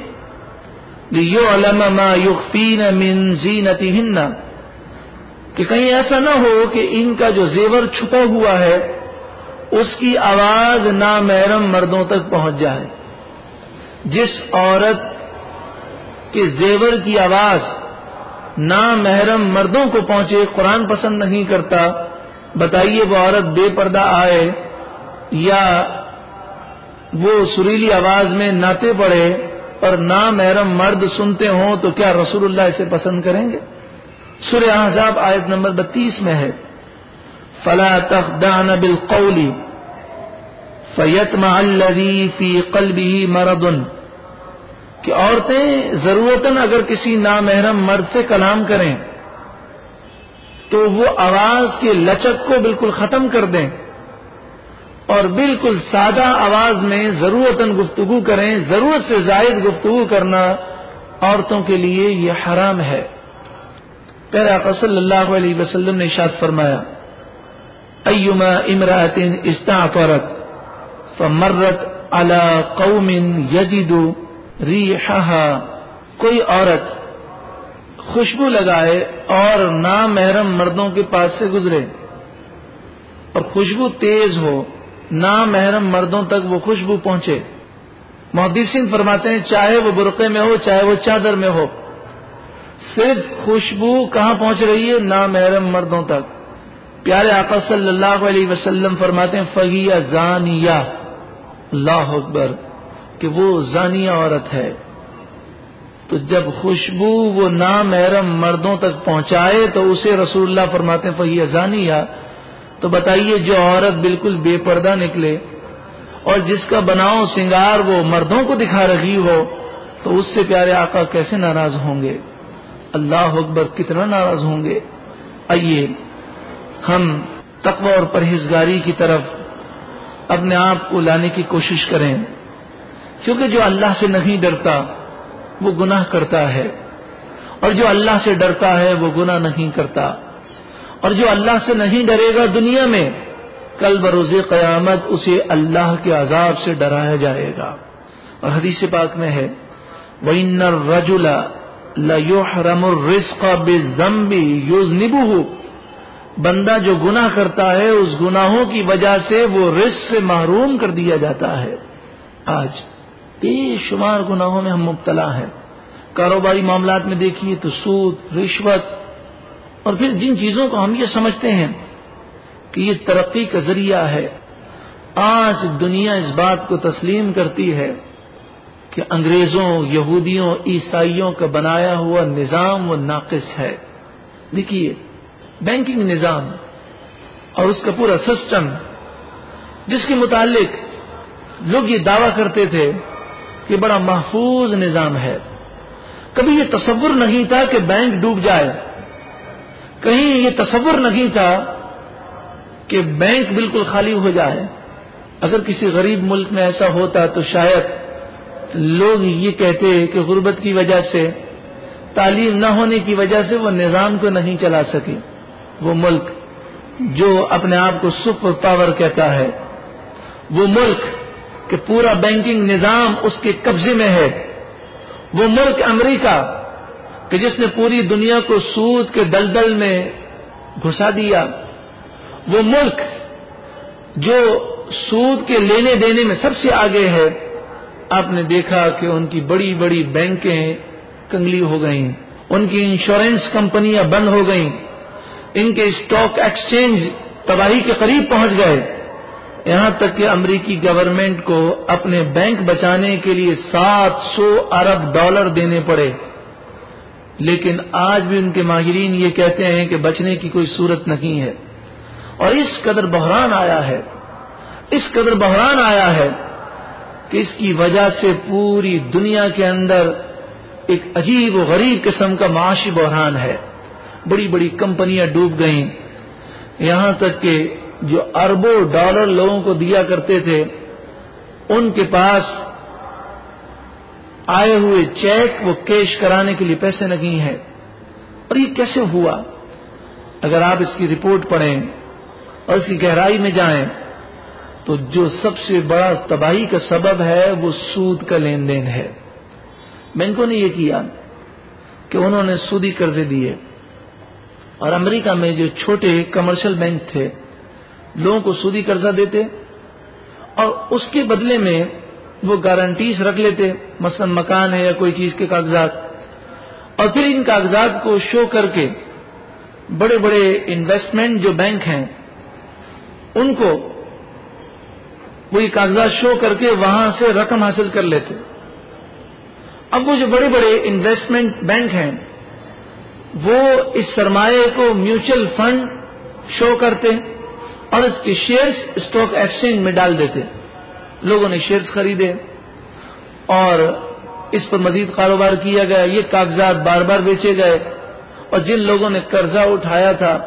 ما یخفین من زینتہن کہ کہیں ایسا نہ ہو کہ ان کا جو زیور چھپا ہوا ہے اس کی آواز نامحرم مردوں تک پہنچ جائے۔ جس عورت کے زیور کی آواز نامحرم مردوں کو پہنچے، قرآن پسند نہیں کرتا، بتائیے وہ عورت بے پردہ آئے یا وہ سریلی آواز میں ناطے پڑے اور نامحرم مرد سنتے ہوں تو کیا رسول اللہ اسے پسند کریں گے؟ سورہ احزاب آیت نمبر بتیس میں ہے۔ فلا تخدان بالقول فیتما الذي في قلبه مرض کہ عورتیں ضرورتاً اگر کسی نامحرم مرد سے کلام کریں تو وہ آواز کے لچک کو بالکل ختم کر دیں اور بالکل سادہ آواز میں ضرورت گفتگو کریں، ضرورت سے زائد گفتگو کرنا عورتوں کے لیے یہ حرام ہے۔ پیرا صلی اللہ علیہ وسلم نے شاد فرمایا۔ ایما امراط استعطرت فمرت على قوم یجد ریحها کوئی عورت خوشبو لگائے اور نامحرم مردوں کے پاس سے گزرے اور خوشبو تیز ہو، نامحرم مردوں تک وہ خوشبو پہنچے۔ محدثین فرماتے ہیں، چاہے وہ برقعے میں ہو، چاہے وہ چادر میں ہو، صرف خوشبو کہاں پہنچ رہی ہے؟ نامحرم مردوں تک۔ پیارے آقا صلی اللہ علیہ وسلم فرماتے ہیں فگیا زانیہ۔ اللہ اکبر، کہ وہ زانیہ عورت ہے۔ تو جب خوشبو وہ نامحرم مردوں تک پہنچائے تو اسے رسول اللہ فرماتے ہیں فہی ازانیہ تو بتائیے، جو عورت بالکل بے پردہ نکلے اور جس کا بناؤ سنگار وہ مردوں کو دکھا رہی ہو، تو اس سے پیارے آقا کیسے ناراض ہوں گے؟ اللہ اکبر، کتنا ناراض ہوں گے؟ آئیے۔ ہم تقوی اور پرہیزگاری کی طرف اپنے آپ کو لانے کی کوشش کریں۔ کیونکہ جو اللہ سے نہیں ڈرتا، وہ گناہ کرتا ہے۔ اور جو اللہ سے ڈرتا ہے، وہ گناہ نہیں کرتا۔ اور جو اللہ سے نہیں ڈرے گا دنیا میں، کل بروز قیامت اسے اللہ کے عذاب سے ڈرایا جائے گا۔ اور حدیث پاک میں ہے، وَإِنَّ الرَّجُلَ لَيُحْرَمُ الرِّزْقَ بِالذَّنْبِ يُذْنِبُهُ۔ بندہ جو گناہ کرتا ہے، اس گناہوں کی وجہ سے وہ رزق سے محروم کر دیا جاتا ہے۔ آج بے شمار گناہوں میں ہم مبتلا ہیں۔ کاروباری معاملات میں دیکھیے تو سود، رشوت، اور پھر جن چیزوں کو ہم یہ سمجھتے ہیں کہ یہ ترقی کا ذریعہ ہے۔ آج دنیا اس بات کو تسلیم کرتی ہے کہ انگریزوں، یہودیوں، عیسائیوں کا بنایا ہوا نظام وہ ناقص ہے۔ دیکھیے بینکنگ نظام اور اس کا پورا سسٹم جس کے متعلق لوگ یہ دعویٰ کرتے تھے کہ بڑا محفوظ نظام ہے۔ کبھی یہ تصور نہیں تھا کہ بینک ڈوب جائے۔ کہیں یہ تصور نہیں تھا کہ بینک بالکل خالی ہو جائے۔ اگر کسی غریب ملک میں ایسا ہوتا تو شاید لوگ یہ کہتے کہ غربت کی وجہ سے، تعلیم نہ ہونے کی وجہ سے وہ نظام کو نہیں چلا سکے۔ وہ ملک جو اپنے آپ کو سپر پاور کہتا ہے۔ وہ ملک کہ پورا بینکنگ نظام اس کے قبضے میں ہے۔ وہ ملک امریکہ کہ جس نے پوری دنیا کو سود کے دلدل میں گھسا دیا۔ وہ ملک جو سود کے لینے دینے میں سب سے آگے ہے۔ آپ نے دیکھا کہ ان کی بڑی بڑی بینکیں کنگلی ہو گئیں۔ ان کی انشورنس کمپنیاں بند ہو گئیں۔ ان کے اسٹاک ایکسچینج تباہی کے قریب پہنچ گئے۔ یہاں تک کہ امریکی گورنمنٹ کو اپنے بینک بچانے کے لیے سات سو ارب ڈالر دینے پڑے۔ لیکن آج بھی ان کے ماہرین یہ کہتے ہیں کہ بچنے کی کوئی صورت نہیں ہے۔ اور اس قدر بحران آیا ہے، اس قدر بحران آیا ہے کہ اس کی وجہ سے پوری دنیا کے اندر ایک عجیب و غریب قسم کا معاشی بحران ہے۔ بڑی بڑی کمپنیاں ڈوب گئیں۔ یہاں تک کہ جو اربوں ڈالر لوگوں کو دیا کرتے تھے، ان کے پاس آئے ہوئے چیک وہ کیش کرانے کے لیے پیسے نہیں ہیں۔ اور یہ کیسے ہوا؟ اگر آپ اس کی رپورٹ پڑھیں اور اس کی گہرائی میں جائیں، تو جو سب سے بڑا تباہی کا سبب ہے، وہ سود کا لین دین ہے۔ بینکوں نے یہ کیا کہ انہوں نے سودی قرضے دیے۔ اور امریکہ میں جو چھوٹے کمرشل بینک تھے، لوگوں کو سودی قرضہ دیتے اور اس کے بدلے میں وہ گارنٹیز رکھ لیتے، مثلا مکان ہے یا کوئی چیز کے کاغذات۔ اور پھر ان کاغذات کو شو کر کے بڑے بڑے انویسٹمنٹ جو بینک ہیں، ان کو وہ یہ کاغذات شو کر کے وہاں سے رقم حاصل کر لیتے۔ اب وہ جو بڑے بڑے انویسٹمنٹ بینک ہیں وہ اس سرمایہ کو میوچل فنڈ شو کرتے اور اس کے شیئرز اسٹاک ایکسچینج میں ڈال دیتے لوگوں نے شیئرز خریدے اور اس پر مزید کاروبار کیا گیا۔ یہ کاغذات بار بار بیچے گئے اور جن لوگوں نے قرضہ اٹھایا تھا،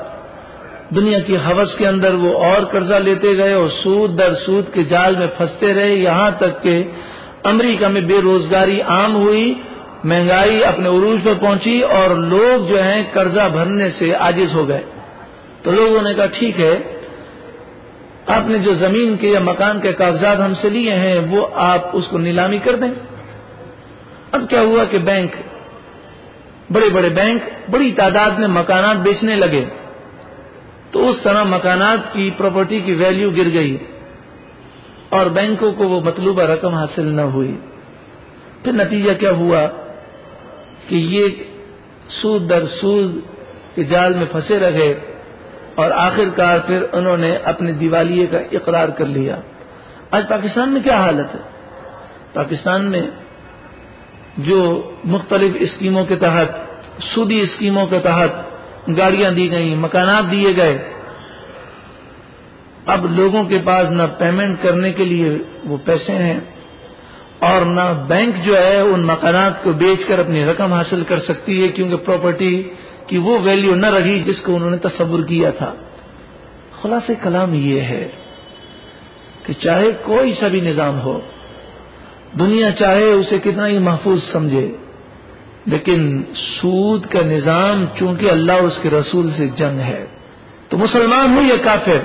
دنیا کی حوث کے اندر وہ اور قرضہ لیتے گئے اور سود در سود کے جال میں پھنستے رہے۔ یہاں تک کہ امریکہ میں بے روزگاری عام ہوئی۔ مہنگائی اپنے عروج پر پہنچی اور لوگ جو ہیں قرضہ بھرنے سے عاجز ہو گئے۔ تو لوگوں نے کہا، ٹھیک ہے، آپ نے جو زمین کے یا مکان کے کاغذات ہم سے لیے ہیں، وہ آپ اس کو نیلامی کر دیں۔ اب کیا ہوا کہ بینک، بڑے بڑے بینک، بڑی تعداد میں مکانات بیچنے لگے۔ تو اس طرح مکانات کی پراپرٹی کی ویلیو گر گئی اور بینکوں کو وہ مطلوبہ رقم حاصل نہ ہوئی۔ پھر نتیجہ کیا ہوا؟ کہ یہ سود در سود کے جال میں پھنسے رہے اور آخر کار پھر انہوں نے اپنے دیوالیے کا اقرار کر لیا۔ آج پاکستان میں کیا حالت ہے؟ پاکستان میں جو مختلف اسکیموں کے تحت، سودی اسکیموں کے تحت گاڑیاں دی گئیں، مکانات دیے گئے، اب لوگوں کے پاس نہ پیمنٹ کرنے کے لیے وہ پیسے ہیں۔ اور نہ بینک جو ہے ان مکانات کو بیچ کر اپنی رقم حاصل کر سکتی ہے، کیونکہ پراپرٹی کی وہ ویلیو نہ رہی جس کو انہوں نے تصور کیا تھا۔ خلاص کلام یہ ہے کہ چاہے کوئی سا بھی نظام ہو، دنیا چاہے اسے کتنا ہی محفوظ سمجھے، لیکن سود کا نظام چونکہ اللہ اس کے رسول سے جنگ ہے۔ تو مسلمان ہو یا کافر،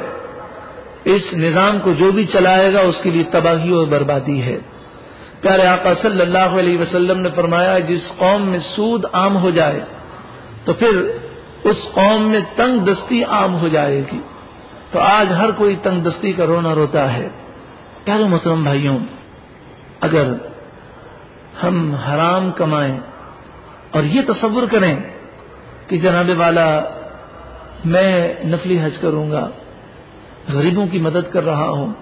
اس نظام کو جو بھی چلائے گا اس کے لیے تباہی اور بربادی ہے۔ پیارے آقا صلی اللہ علیہ وسلم نے فرمایا جس قوم میں سود عام ہو جائے تو پھر اس قوم میں تنگ دستی عام ہو جائے گی۔ تو آج ہر کوئی تنگ دستی کا رونا روتا ہے۔ پیارے محترم بھائیوں، اگر ہم حرام کمائیں اور یہ تصور کریں کہ جناب والا میں نفلی حج کروں گا، غریبوں کی مدد کر رہا ہوں،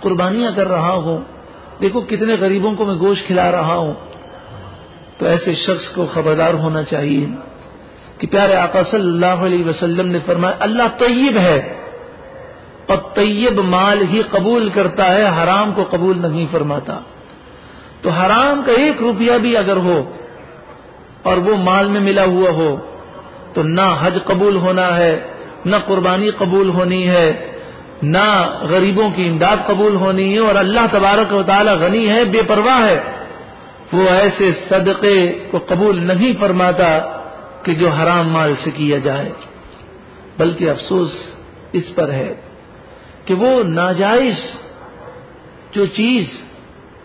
قربانیاں کر رہا ہوں دیکھو کتنے غریبوں کو میں گوشت کھلا رہا ہوں۔ تو ایسے شخص کو خبردار ہونا چاہیے کہ پیارے آقا صلی اللہ علیہ وسلم نے فرمایا، اللہ طیب ہے، اور طیب مال ہی قبول کرتا ہے، حرام کو قبول نہیں فرماتا۔ تو حرام کا ایک روپیہ بھی اگر ہو، اور وہ مال میں ملا ہوا ہو، تو نہ حج قبول ہونا ہے، نہ قربانی قبول ہونی ہے۔ نہ غریبوں کی امداد قبول ہونی ہے اور اللہ تبارک و تعالی غنی ہے، بے پرواہ ہے۔ وہ ایسے صدقے کو قبول نہیں فرماتا کہ جو حرام مال سے کیا جائے۔ بلکہ افسوس اس پر ہے کہ وہ ناجائز جو چیز،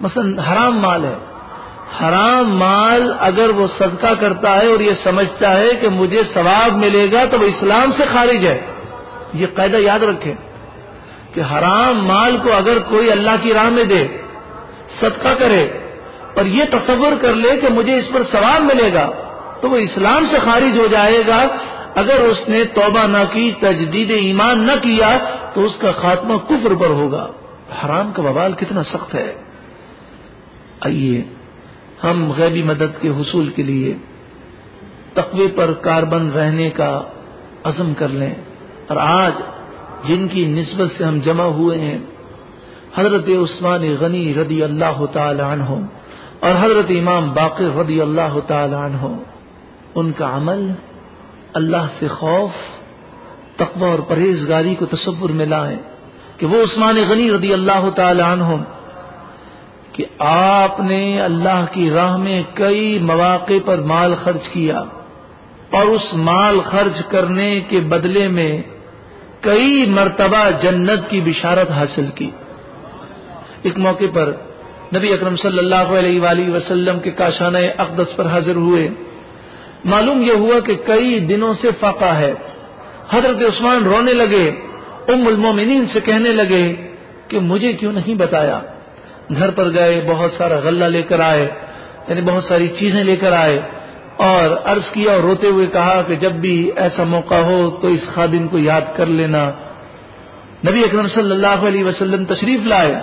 مثلا حرام مال ہے۔ حرام مال اگر وہ صدقہ کرتا ہے اور یہ سمجھتا ہے کہ مجھے ثواب ملے گا تو وہ اسلام سے خارج ہے۔ یہ قاعدہ یاد رکھے کہ حرام مال کو اگر کوئی اللہ کی راہ میں دے، صدقہ کرے اور یہ تصور کر لے کہ مجھے اس پر ثواب ملے گا، تو وہ اسلام سے خارج ہو جائے گا۔ اگر اس نے توبہ نہ کی، تجدید ایمان نہ کیا، تو اس کا خاتمہ کفر پر ہوگا۔ حرام کا بوال کتنا سخت ہے۔ آئیے، ہم غیبی مدد کے حصول کے لیے تقوی پر کاربند رہنے کا عزم کر لیں۔ اور آج جن کی نسبت سے ہم جمع ہوئے ہیں، حضرت عثمان غنی رضی اللہ تعالی عنہ اور حضرت امام باقر رضی اللہ تعالی عنہ۔ ان کا عمل اللہ سے خوف، تقوی اور پرہیزگاری کو تصور میں لائیں کہ وہ عثمان غنی رضی اللہ تعالی عنہ، کہ آپ نے اللہ کی راہ میں کئی مواقع پر مال خرچ کیا اور اس مال خرچ کرنے کے بدلے میں کئی مرتبہ جنت کی بشارت حاصل کی۔ ایک موقع پر نبی اکرم صلی اللہ علیہ وآلہ وسلم کے کاشانہ اقدس پر حاضر ہوئے۔ معلوم یہ ہوا کہ کئی دنوں سے فاقہ ہے۔ حضرت عثمان رونے لگے، ام المومنین سے کہنے لگے کہ مجھے کیوں نہیں بتایا؟ گھر پر گئے، بہت سارا غلہ لے کر آئے یعنی بہت ساری چیزیں لے کر آئے۔ اور عرض کیا اور روتے ہوئے کہا کہ جب بھی ایسا موقع ہو تو اس خادم کو یاد کر لینا۔ نبی اکرم صلی اللہ علیہ وسلم تشریف لائے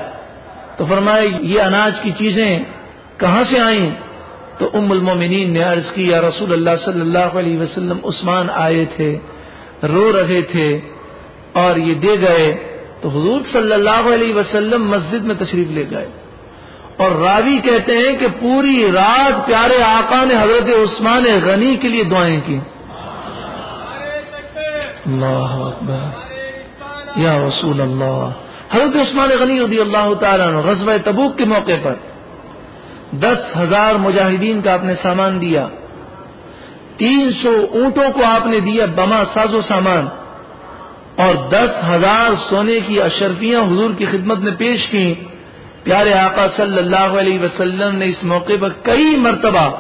تو فرمائے، یہ اناج کی چیزیں کہاں سے آئیں؟ تو ام المومنین نے عرض کی، یا رسول اللہ صلی اللہ علیہ وسلم، عثمان آئے تھے، رو رہے تھے اور یہ دے گئے۔ تو حضور صلی اللہ علیہ وسلم مسجد میں تشریف لے گئے۔ اور راوی کہتے ہیں کہ پوری رات پیارے آقا نے حضرت عثمان غنی کے لیے دعائیں کی۔ اللہ اکبر۔ یا رسول اللہ۔ حضرت عثمان غنی رضی اللہ تعالیٰ عنہ غزوہ تبوک کے موقع پر دس ہزار مجاہدین کا آپ نے سامان دیا۔ تین سو اونٹوں کو آپ نے دیا بما ساز و سامان۔ اور دس ہزار سونے کی اشرفیاں حضور کی خدمت میں پیش کی پیارے آقا صلی اللہ علیہ وسلم نے اس موقع پر کئی مرتبہ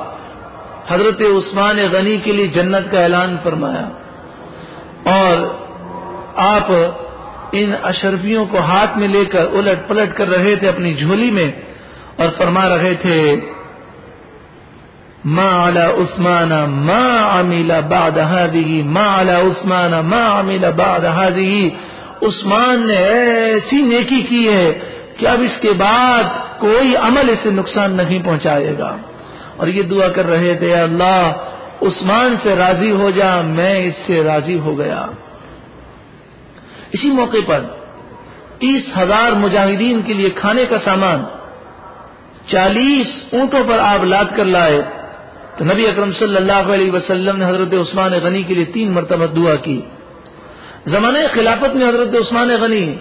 حضرت عثمان غنی کے لیے جنت کا اعلان فرمایا۔ اور آپ ان اشرفیوں کو ہاتھ میں لے کر الٹ پلٹ کر رہے تھے اپنی جھولی میں اور فرما رہے تھے، ما علی عثمان، ما عمل بعد هذه، ما علی عثمان، ما عمل بعد هذه. عثمان نے ایسی نیکی کی ہے کہ اب اس کے بعد کوئی عمل اسے نقصان نہیں پہنچائے گا۔ اور یہ دعا کر رہے تھے اللہ، عثمان سے راضی ہو جا، میں اس سے راضی ہو گیا۔ اسی موقع پر تیس ہزار مجاہدین کے لیے کھانے کا سامان، چالیس اونٹوں پر آپ لاد کر لائے۔ تو نبی اکرم صلی اللہ علیہ وسلم نے حضرت عثمان غنی کے لیے تین مرتبہ دعا کی۔ زمانے خلافت میں حضرت عثمان غنی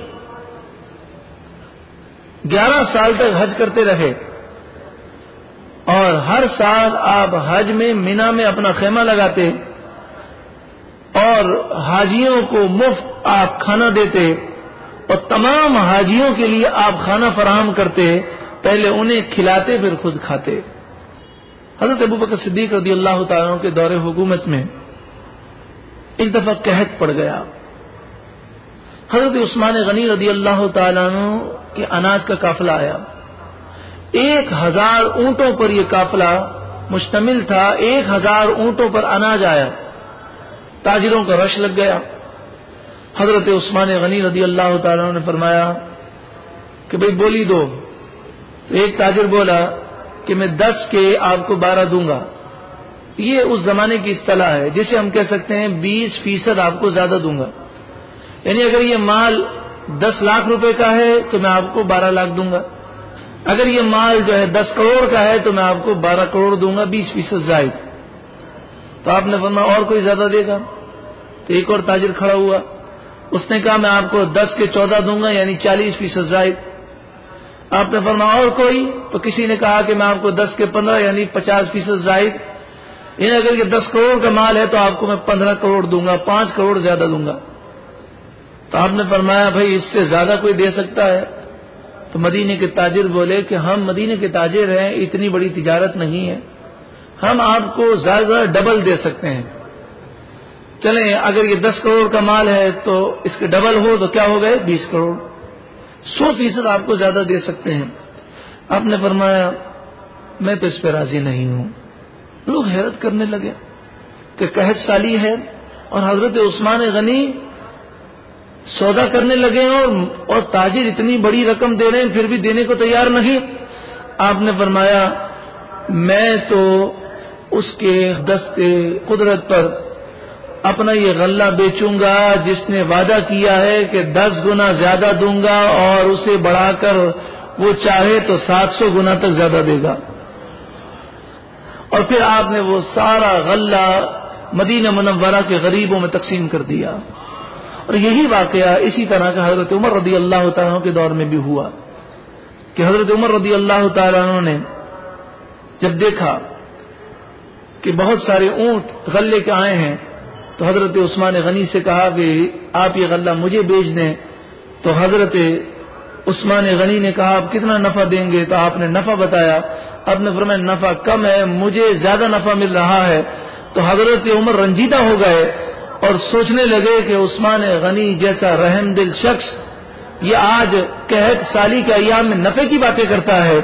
گیارہ سال تک حج کرتے رہے۔ اور ہر سال آپ حج میں مینا میں اپنا خیمہ لگاتے اور حاجیوں کو مفت آپ کھانا دیتے اور تمام حاجیوں کے لیے آپ کھانا فراہم کرتے، پہلے انہیں کھلاتے، پھر خود کھاتے۔ حضرت ابو بکر صدیق رضی اللہ تعالیٰ کے دور حکومت میں ایک دفعہ قحط پڑ گیا۔ حضرت عثمان غنی رضی اللہ تعالیٰ کے اناج کا قافلہ آیا۔ ایک ہزار اونٹوں پر یہ قافلہ مشتمل تھا، ایک ہزار اونٹوں پر اناج آیا۔ تاجروں کا رش لگ گیا۔ حضرت عثمان غنی رضی اللہ تعالیٰ نے فرمایا کہ بھئی بولی دو۔ تو ایک تاجر بولا کہ میں دس کے آپ کو بارہ دوں گا۔ یہ اس زمانے کی اصطلاح ہے جسے ہم کہہ سکتے ہیں بیس فیصد آپ کو زیادہ دوں گا۔ یعنی اگر یہ مال دس لاکھ روپے کا ہے تو میں آپ کو بارہ لاکھ دوں گا۔ اگر یہ مال جو ہے دس کروڑ کا ہے تو میں آپ کو بارہ کروڑ دوں گا بیس فیصد زائد۔ تو آپ نے فرمایا اور کوئی زیادہ دے گا؟ تو ایک اور تاجر کھڑا ہوا۔ اس نے کہا میں آپ کو دس کے چودہ دوں گا یعنی چالیس فیصد زائد۔ آپ نے فرمایا اور کوئی؟ تو کسی نے کہا کہ میں آپ کو دس کے پندرہ یعنی پچاس فیصد زائد۔ یعنی اگر یہ دس کروڑ کا مال ہے تو آپ کو میں پندرہ کروڑ دوں گا، پانچ کروڑ زیادہ دوں گا۔ تو آپ نے فرمایا بھائی اس سے زیادہ کوئی دے سکتا ہے؟ تو مدینے کے تاجر بولے کہ ہم مدینے کے تاجر ہیں، اتنی بڑی تجارت نہیں ہے۔ ہم آپ کو زیادہ ڈبل دے سکتے ہیں۔ چلیں، اگر یہ دس کروڑ کا مال ہے تو اس کے ڈبل ہو تو کیا ہو گئے؟ بیس کروڑ۔ سو فیصد آپ کو زیادہ دے سکتے ہیں۔ آپ نے فرمایا، میں تو اس پہ راضی نہیں ہوں۔ لوگ حیرت کرنے لگے کہ قحط سالی ہے اور حضرت عثمان غنی سودا کرنے لگے اور اور تاجر اتنی بڑی رقم دے رہے ہیں، پھر بھی دینے کو تیار نہیں۔ آپ نے فرمایا، میں تو اس کے دستے قدرت پر اپنا یہ غلہ بیچوں گا، جس نے وعدہ کیا ہے کہ دس گنا زیادہ دوں گا اور اسے بڑھا کر وہ چاہے تو سات سو گنا تک زیادہ دے گا۔ اور پھر آپ نے وہ سارا غلہ مدینہ منورہ کے غریبوں میں تقسیم کر دیا۔ اور یہی واقعہ اسی طرح کا حضرت عمر رضی اللہ تعالیٰ کے دور میں بھی ہوا کہ حضرت عمر رضی اللہ تعالیٰ نے جب دیکھا کہ بہت سارے اونٹ غلے کے آئے ہیں، تو حضرت عثمان غنی سے کہا کہ آپ یہ غلہ مجھے بیچ دیں۔ تو حضرت عثمان غنی نے کہا، آپ کتنا نفع دیں گے؟ تو آپ نے نفع بتایا۔ اب نے فرمایا، نفع کم ہے، مجھے زیادہ نفع مل رہا ہے۔ تو حضرت عمر رنجیدہ ہو گئے۔ اور سوچنے لگے کہ عثمان غنی جیسا رحم دل شخص یہ آج قحط سالی کے ایام میں نفے کی باتیں کرتا ہے۔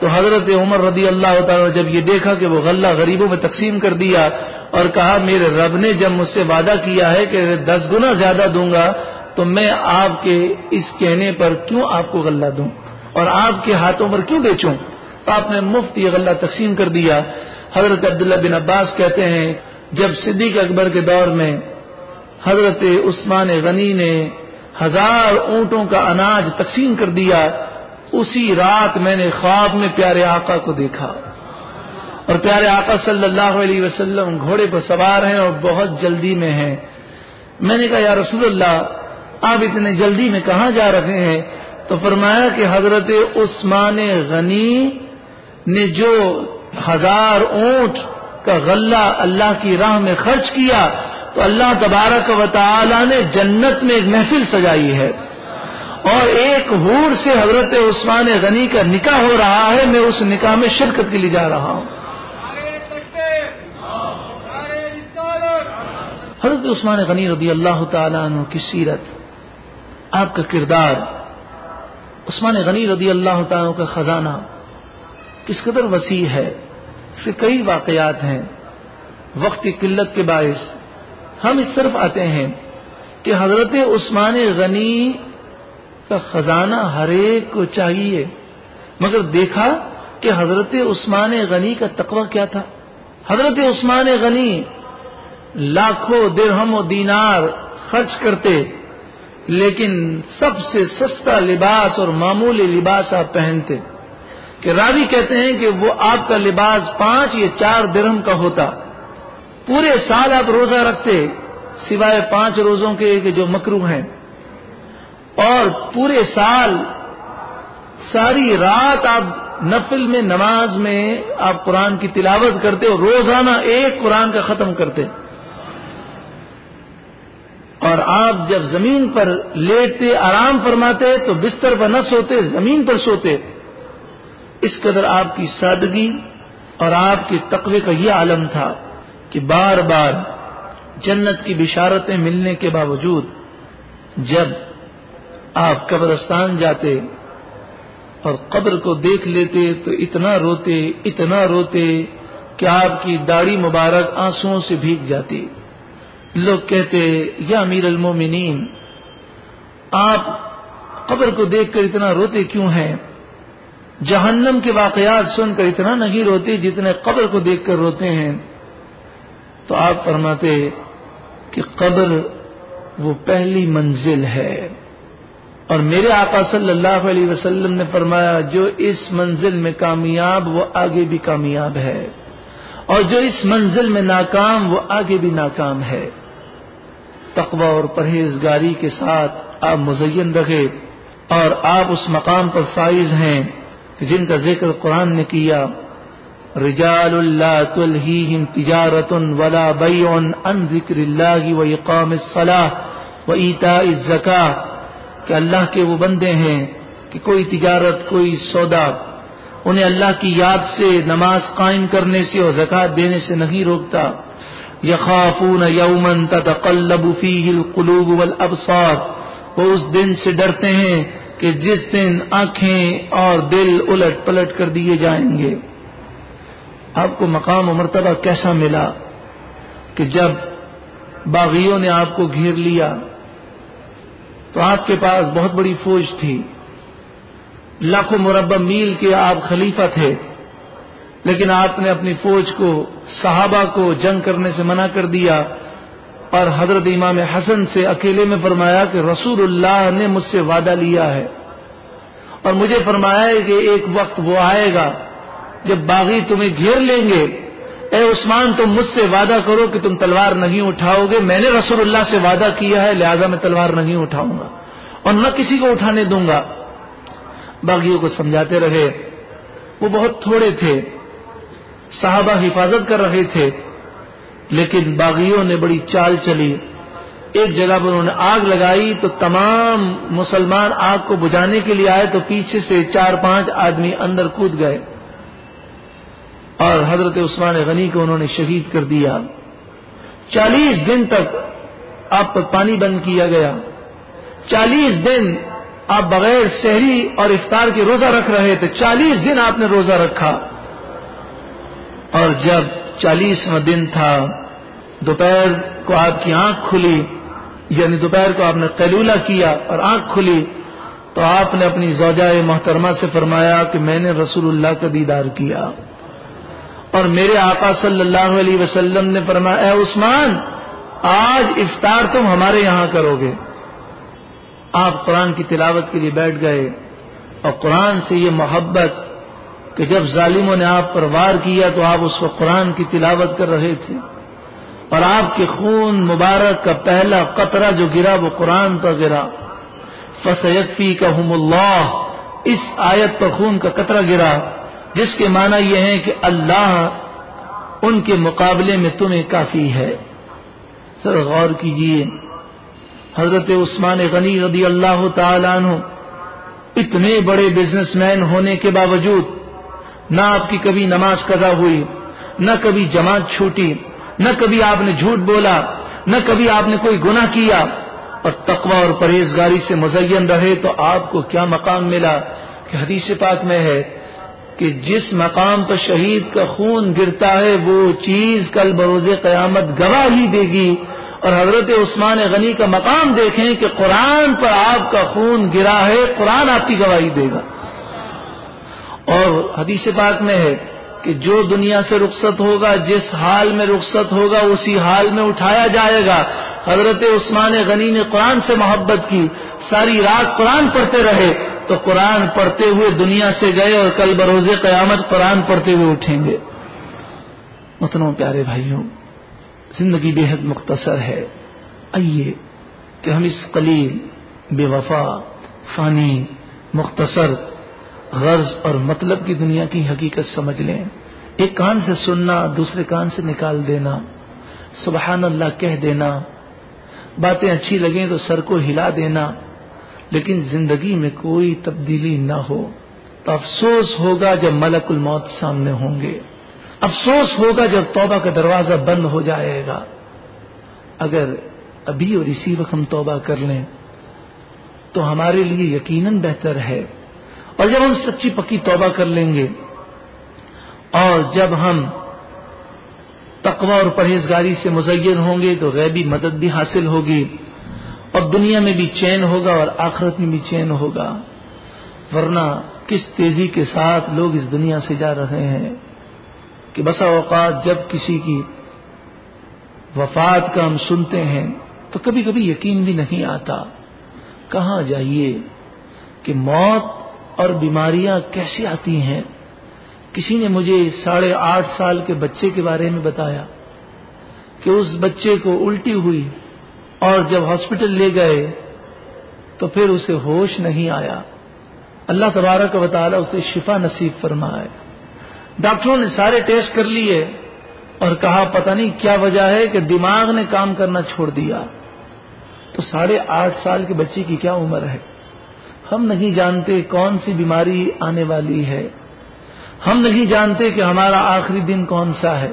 تو حضرت عمر رضی اللہ تعالیٰ نے جب یہ دیکھا کہ وہ غلہ غریبوں میں تقسیم کر دیا اور کہا، میرے رب نے جب مجھ سے وعدہ کیا ہے کہ دس گنا زیادہ دوں گا، تو میں آپ کے اس کہنے پر کیوں آپ کو غلہ دوں؟ اور آپ کے ہاتھوں پر کیوں بیچوں؟ تو آپ نے مفت یہ غلہ تقسیم کر دیا۔ حضرت عبداللہ بن عباس کہتے ہیں جب صدیق اکبر کے دور میں حضرت عثمان غنی نے ہزار اونٹوں کا اناج تقسیم کر دیا، اسی رات میں نے خواب میں پیارے آقا کو دیکھا۔ اور پیارے آقا صلی اللہ علیہ وسلم گھوڑے پر سوار ہیں اور بہت جلدی میں ہیں۔ میں نے کہا، یا رسول اللہ، آپ اتنے جلدی میں کہاں جا رہے ہیں؟ تو فرمایا کہ حضرت عثمان غنی نے جو ہزار اونٹ کا غلہ اللہ کی راہ میں خرچ کیا تو اللہ تبارک و تعالی نے جنت میں ایک محفل سجائی ہے۔ اور ایک ہور سے حضرت عثمان غنی کا نکاح ہو رہا ہے، میں اس نکاح میں شرکت کے لیے جا رہا ہوں۔ حضرت عثمان غنی رضی اللہ تعالیٰ عنہ کی سیرت، آپ کا کردار، عثمان غنی رضی اللہ تعالیٰ کا خزانہ کس قدر وسیع ہے۔ اس کے کئی واقعات ہیں، وقت کی قلت کے باعث ہم اس طرف آتے ہیں کہ حضرت عثمان غنی کا خزانہ ہر ایک کو چاہیے، مگر دیکھا کہ حضرت عثمان غنی کا تقوی کیا تھا۔ حضرت عثمان غنی لاکھوں درہم و دینار خرچ کرتے، لیکن سب سے سستا لباس اور معمولی لباس آپ پہنتے۔ کہ راوی کہتے ہیں کہ وہ آپ کا لباس پانچ یا چار درہم کا ہوتا۔ پورے سال آپ روزہ رکھتے، سوائے پانچ روزوں کے جو مکرو ہیں۔ اور پورے سال ساری رات آپ نفل میں، نماز میں آپ قرآن کی تلاوت کرتے اور روزانہ ایک قرآن کا ختم کرتے۔ اور آپ جب زمین پر لیٹتے، آرام فرماتے تو بستر پر نہ سوتے، زمین پر سوتے۔ اس قدر آپ کی سادگی اور آپ کے تقوی کا یہ عالم تھا کہ بار بار جنت کی بشارتیں ملنے کے باوجود جب آپ قبرستان جاتے اور قبر کو دیکھ لیتے تو اتنا روتے اتنا روتے کہ آپ کی داڑھی مبارک آنسو سے بھیگ جاتی۔ لوگ کہتے، یا امیر المومنین، آپ قبر کو دیکھ کر اتنا روتے کیوں ہیں؟ جہنم کے واقعات سن کر اتنا نہیں روتے جتنے قبر کو دیکھ کر روتے ہیں۔ تو آپ فرماتے کہ قبر وہ پہلی منزل ہے۔ اور میرے آقا صلی اللہ علیہ وسلم نے فرمایا، جو اس منزل میں کامیاب، وہ آگے بھی کامیاب ہے۔ اور جو اس منزل میں ناکام، وہ آگے بھی ناکام ہے۔ تقوی اور پرہیزگاری کے ساتھ آپ مزین رہے اور آپ اس مقام پر فائز ہیں۔ جن کا ذکر قرآن نے کیا، رجال اللہ تلہیہم تجارت ولا بیع ان ذکر اللہ و اقام الصلاح و ایتاء الزکاہ کہ اللہ کے وہ بندے ہیں کہ کوئی تجارت، کوئی سودا، انہیں اللہ کی یاد سے نماز قائم کرنے سے اور زکات دینے سے نہیں روکتا۔ یخافون یومن تتقلب فیہ القلوب والابصار۔ وہ اس دن سے ڈرتے ہیں کہ جس دن آنکھیں اور دل الٹ پلٹ کر دیے جائیں گے، آپ کو مقام و مرتبہ کیسا ملا کہ جب باغیوں نے آپ کو گھیر لیا تو آپ کے پاس بہت بڑی فوج تھی۔ لاکھوں مربع میل کے آپ خلیفہ تھے، لیکن آپ نے اپنی فوج کو، صحابہ کو جنگ کرنے سے منع کر دیا۔ اور حضرت امام حسن سے اکیلے میں فرمایا کہ رسول اللہ نے مجھ سے وعدہ لیا ہے۔ اور مجھے فرمایا ہے کہ ایک وقت وہ آئے گا جب باغی تمہیں گھیر لیں گے۔ اے عثمان، تم مجھ سے وعدہ کرو کہ تم تلوار نہیں اٹھاؤ گے۔ میں نے رسول اللہ سے وعدہ کیا ہے، لہذا میں تلوار نہیں اٹھاؤں گا اور نہ کسی کو اٹھانے دوں گا۔ باغیوں کو سمجھاتے رہے۔ وہ بہت تھوڑے تھے، صحابہ حفاظت کر رہے تھے۔ لیکن باغیوں نے بڑی چال چلی۔ ایک جگہ پر انہوں نے آگ لگائی تو تمام مسلمان آگ کو بجھانے کے لیے آئے تو پیچھے سے چار پانچ آدمی اندر کود گئے۔ اور حضرت عثمان غنی کو انہوں نے شہید کر دیا۔ چالیس دن تک آپ پر پانی بند کیا گیا۔ چالیس دن آپ بغیر شہری اور افطار کے روزہ رکھ رہے تھے۔ چالیس دن آپ نے روزہ رکھا۔ اور جب چالیسواں دن تھا۔ دوپہر کو آپ کی آنکھ کھلی یعنی دوپہر کو آپ نے قیلولہ کیا اور آنکھ کھلی تو آپ نے اپنی زوجہ محترمہ سے فرمایا کہ میں نے رسول اللہ کا دیدار کیا۔ اور میرے آقا صلی اللہ علیہ وسلم نے فرمایا، اے عثمان، آج افطار تم ہمارے یہاں کرو گے۔ آپ قرآن کی تلاوت کے لیے بیٹھ گئے اور قرآن سے یہ محبت کہ جب ظالموں نے آپ پر وار کیا تو آپ اس وقت قرآن کی تلاوت کر رہے تھے اور آپ کے خون مبارک کا پہلا قطرہ جو گرا وہ قرآن پر گرا۔ فسیقفی کا اللہ اس آیت پر خون کا قطرہ گرا، جس کے معنی یہ ہے کہ اللہ ان کے مقابلے میں تمہیں کافی ہے۔ سر غور کیجیے حضرت عثمان غنی رضی اللہ تعالیٰ عنہ اتنے بڑے بزنس مین ہونے کے باوجود نہ آپ کی کبھی نماز قضا ہوئی، نہ کبھی جماعت چھوٹی، نہ کبھی آپ نے جھوٹ بولا، نہ کبھی آپ نے کوئی گناہ کیا۔ اور تقوی اور پرہیزگاری سے مزین رہے تو آپ کو کیا مقام ملا؟ کہ حدیث پاک میں ہے کہ جس مقام پر شہید کا خون گرتا ہے، وہ چیز کل بروز قیامت گواہ ہی دے گی۔ اور حضرت عثمان غنی کا مقام دیکھیں کہ قرآن پر آپ کا خون گرا ہے، قرآن آپ کی گواہی دے گا۔ اور حدیث پاک میں ہے کہ جو دنیا سے رخصت ہوگا، جس حال میں رخصت ہوگا، اسی حال میں اٹھایا جائے گا۔ حضرت عثمان غنی نے قرآن سے محبت کی، ساری رات قرآن پڑھتے رہے۔ تو قرآن پڑھتے ہوئے دنیا سے گئے اور کل بروز قیامت قرآن پڑھتے ہوئے اٹھیں گے۔ متنوں پیارے بھائیوں، زندگی بے حد مختصر ہے۔ آئیے کہ ہم اس قلیل، بے وفا، فانی، مختصر غرض اور مطلب کی دنیا کی حقیقت سمجھ لیں۔ ایک کان سے سننا، دوسرے کان سے نکال دینا، سبحان اللہ کہہ دینا۔ باتیں اچھی لگیں تو سر کو ہلا دینا، لیکن زندگی میں کوئی تبدیلی نہ ہو۔ تو افسوس ہوگا جب ملک الموت سامنے ہوں گے۔ افسوس ہوگا جب توبہ کا دروازہ بند ہو جائے گا۔ اگر ابھی اور اسی وقت ہم توبہ کر لیں، تو ہمارے لیے یقیناً بہتر ہے۔ اور جب ہم سچی پکی توبہ کر لیں گے اور جب ہم تقوی اور پرہیزگاری سے مزین ہوں گے تو غیبی مدد بھی حاصل ہوگی اور دنیا میں بھی چین ہوگا اور آخرت میں بھی چین ہوگا۔ ورنہ کس تیزی کے ساتھ لوگ اس دنیا سے جا رہے ہیں کہ بسا اوقات جب کسی کی وفات کا ہم سنتے ہیں تو کبھی کبھی یقین بھی نہیں آتا۔ کہاں جائیے کہ موت اور بیماریاں کیسے آتی ہیں؟ کسی نے مجھے ساڑھے آٹھ سال کے بچے کے بارے میں بتایا کہ اس بچے کو الٹی ہوئی اور جب ہاسپٹل لے گئے تو پھر اسے ہوش نہیں آیا۔ اللہ تبارک و تعالیٰ اسے شفا نصیب فرمائے۔ ڈاکٹروں نے سارے ٹیسٹ کر لیے اور کہا، پتہ نہیں کیا وجہ ہے کہ دماغ نے کام کرنا چھوڑ دیا۔ تو ساڑھے آٹھ سال کے بچے کی کیا عمر ہے؟ ہم نہیں جانتے کون سی بیماری آنے والی ہے۔ ہم نہیں جانتے کہ ہمارا آخری دن کون سا ہے۔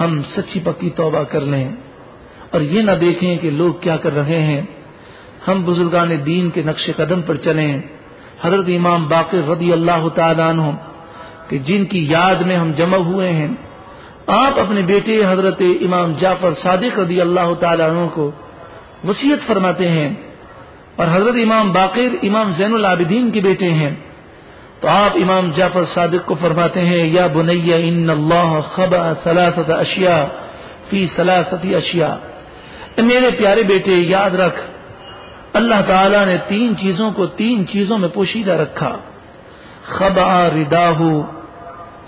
ہم سچی پکی توبہ کر لیں اور یہ نہ دیکھیں کہ لوگ کیا کر رہے ہیں۔ ہم بزرگان دین کے نقش قدم پر چلیں۔ حضرت امام باقر رضی اللہ تعالیٰ عنہ کہ جن کی یاد میں ہم جمع ہوئے ہیں۔ آپ اپنے بیٹے حضرت امام جعفر صادق رضی اللہ تعالیٰ عنہ کو وسیعت فرماتے ہیں۔ اور حضرت امام باقر، امام زین العابدین کے بیٹے ہیں۔ تو آپ امام جعفر صادق کو فرماتے ہیں، یا بنیا ان اللہ خبا سلاست اشیاء فی سلاستی اشیاء میرے پیارے بیٹے، یاد رکھ، اللہ تعالی نے تین چیزوں کو تین چیزوں میں پوشیدہ رکھا۔ خبا رداہ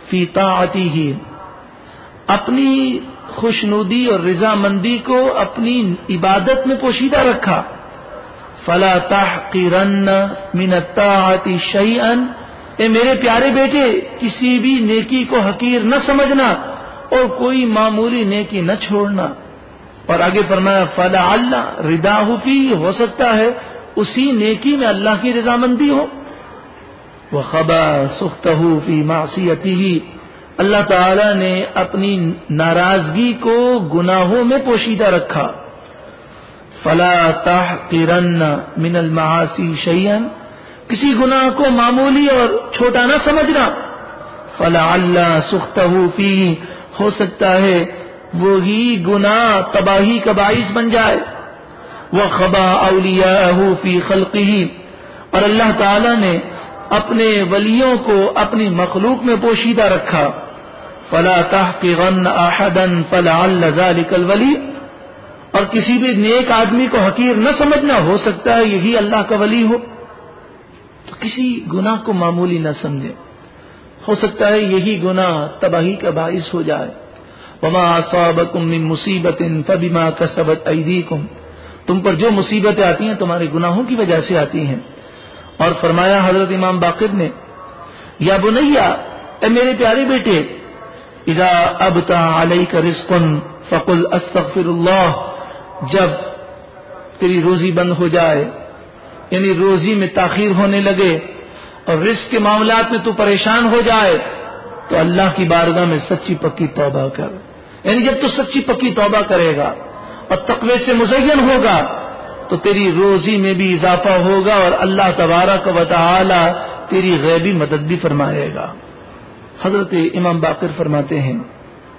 فی طاعتی ہی اپنی خوشنودی اور رضامندی کو اپنی عبادت میں پوشیدہ رکھا۔ فلا تحقرن من الطاعت شيئا اے میرے پیارے بیٹے، کسی بھی نیکی کو حقیر نہ سمجھنا اور کوئی معمولی نیکی نہ چھوڑنا۔ اور آگے فرمایا فلا اللہ ردا فی ہو سکتا ہے اسی نیکی میں اللہ کی رضامندی ہو۔ وہ خبا سخت فی معصیتی ہی اللہ تعالی نے اپنی ناراضگی کو گناہوں میں پوشیدہ رکھا۔ فلا تحقرن من المعاصی شيئا کسی گناہ کو معمولی اور چھوٹا نہ سمجھنا۔ فلا اللہ سخت فی ہو سکتا ہے وہی گناہ تباہی کا باعث بن جائے۔ وہ خبا اولیا فی خلقی اور اللہ تعالی نے اپنے ولیوں کو اپنی مخلوق میں پوشیدہ رکھا۔ فلا تحقرن احدا فلا اللہ ذلك الولی۔ اور کسی بھی نیک آدمی کو حقیر نہ سمجھنا ہو سکتا ہے، یہی اللہ کا ولی ہو۔ تو کسی گناہ کو معمولی نہ سمجھے۔ ہو سکتا ہے یہی گناہ تباہی کا باعث ہو جائے۔ وما صابكم من مصیبت فبما كسبت ايديكم تم پر جو مصیبتیں آتی ہیں، تمہارے گناہوں کی وجہ سے آتی ہیں۔ اور فرمایا حضرت امام باقر نے، یا بنیا، اے میرے پیارے بیٹے، اذا ابتا علیک رزق فقل استغفر اللہ جب تیری روزی بند ہو جائے یعنی روزی میں تاخیر ہونے لگے اور رزق کے معاملات میں تو پریشان ہو جائے، تو اللہ کی بارگاہ میں سچی پکی توبہ کر۔ یعنی جب تو سچی پکی توبہ کرے گا اور تقوی سے مزین ہوگا، تو تیری روزی میں بھی اضافہ ہوگا اور اللہ تبارک و تعالی تیری غیبی مدد بھی فرمائے گا۔ حضرت امام باقر فرماتے ہیں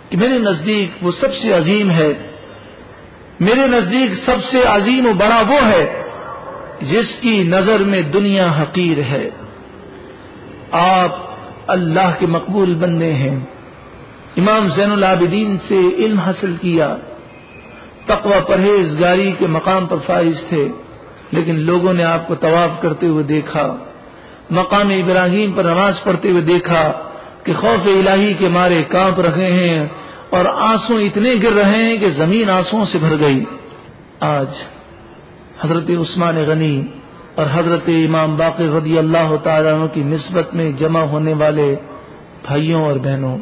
کہ میرے نزدیک وہ سب سے عظیم ہے میرے نزدیک سب سے عظیم و بڑا وہ ہے جس کی نظر میں دنیا حقیر ہے۔ آپ اللہ کے مقبول بندے ہیں۔ امام زین العابدین سے علم حاصل کیا۔ تقوی پرہیز گاری کے مقام پر فائز تھے، لیکن لوگوں نے آپ کو طواف کرتے ہوئے دیکھا۔ مقام ابراہیم پر نماز پڑھتے ہوئے دیکھا کہ خوف الہی کے مارے کانپ رہے ہیں۔ اور آنسو اتنے گر رہے ہیں کہ زمین آنسو سے بھر گئی۔ آج حضرت عثمان غنی اور حضرت امام باقی رضی اللہ تعالیٰ کی نسبت میں جمع ہونے والے بھائیوں اور بہنوں،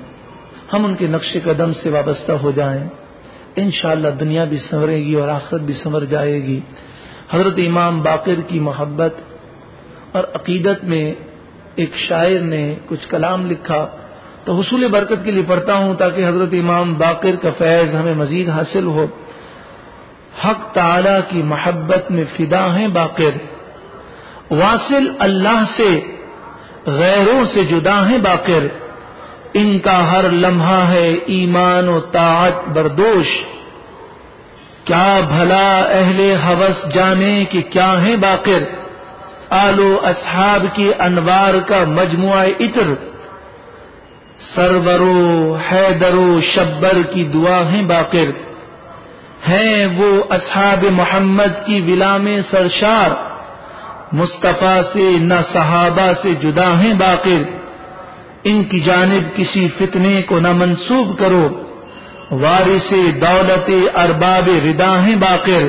ہم ان کے نقش قدم سے وابستہ ہو جائیں۔ انشاءاللہ دنیا بھی سنورے گی اور آخرت بھی سنور جائے گی۔ حضرت امام باقر کی محبت اور عقیدت میں ایک شاعر نے کچھ کلام لکھا۔ تو حصول برکت کے لیے پڑھتا ہوں تاکہ حضرت امام باقر کا فیض ہمیں مزید حاصل ہو۔ حق تعالی کی محبت میں فدا ہیں باقر۔ واصل اللہ سے، غیروں سے جدا ہیں باقر۔ ان کا ہر لمحہ ہے ایمان و طاعت بردوش۔ کیا بھلا اہل حوث جانے کہ کیا ہیں باقر؟ آلو اصحاب کی انوار کا مجموعہ عطر۔ سرورو، حیدرو، شبر کی دعا ہیں باقر۔ ہیں وہ اصحاب محمد کی ولام سرشار۔ مصطفیٰ سے نہ صحابہ سے جدا ہیں باقر۔ ان کی جانب کسی فتنے کو نہ منسوب کرو۔ وارث دولت ارباب ردا ہیں باقر۔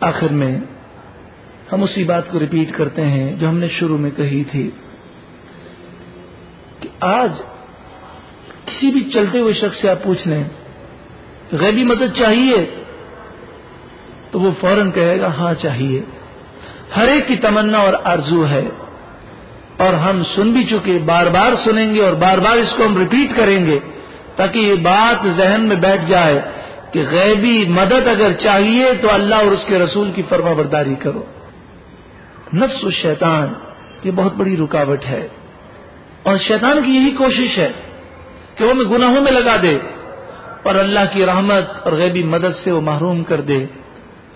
آخر میں ہم اسی بات کو ریپیٹ کرتے ہیں جو ہم نے شروع میں کہی تھی۔ کہ آج کسی بھی چلتے ہوئے شخص سے آپ پوچھ لیں، غیبی مدد چاہیے؟ تو وہ فوراً کہے گا ہاں چاہیے۔ ہر ایک کی تمنا اور آرزو ہے۔ اور ہم سن بھی چکے، بار بار سنیں گے اور بار بار اس کو ہم ریپیٹ کریں گے، تاکہ یہ بات ذہن میں بیٹھ جائے کہ غیبی مدد اگر چاہیے تو اللہ اور اس کے رسول کی فرما برداری کرو۔ نفس و شیطان یہ بہت بڑی رکاوٹ ہے۔ اور شیطان کی یہی کوشش ہے کہ وہ ہمیں گناہوں میں لگا دے اور اللہ کی رحمت اور غیبی مدد سے وہ محروم کر دے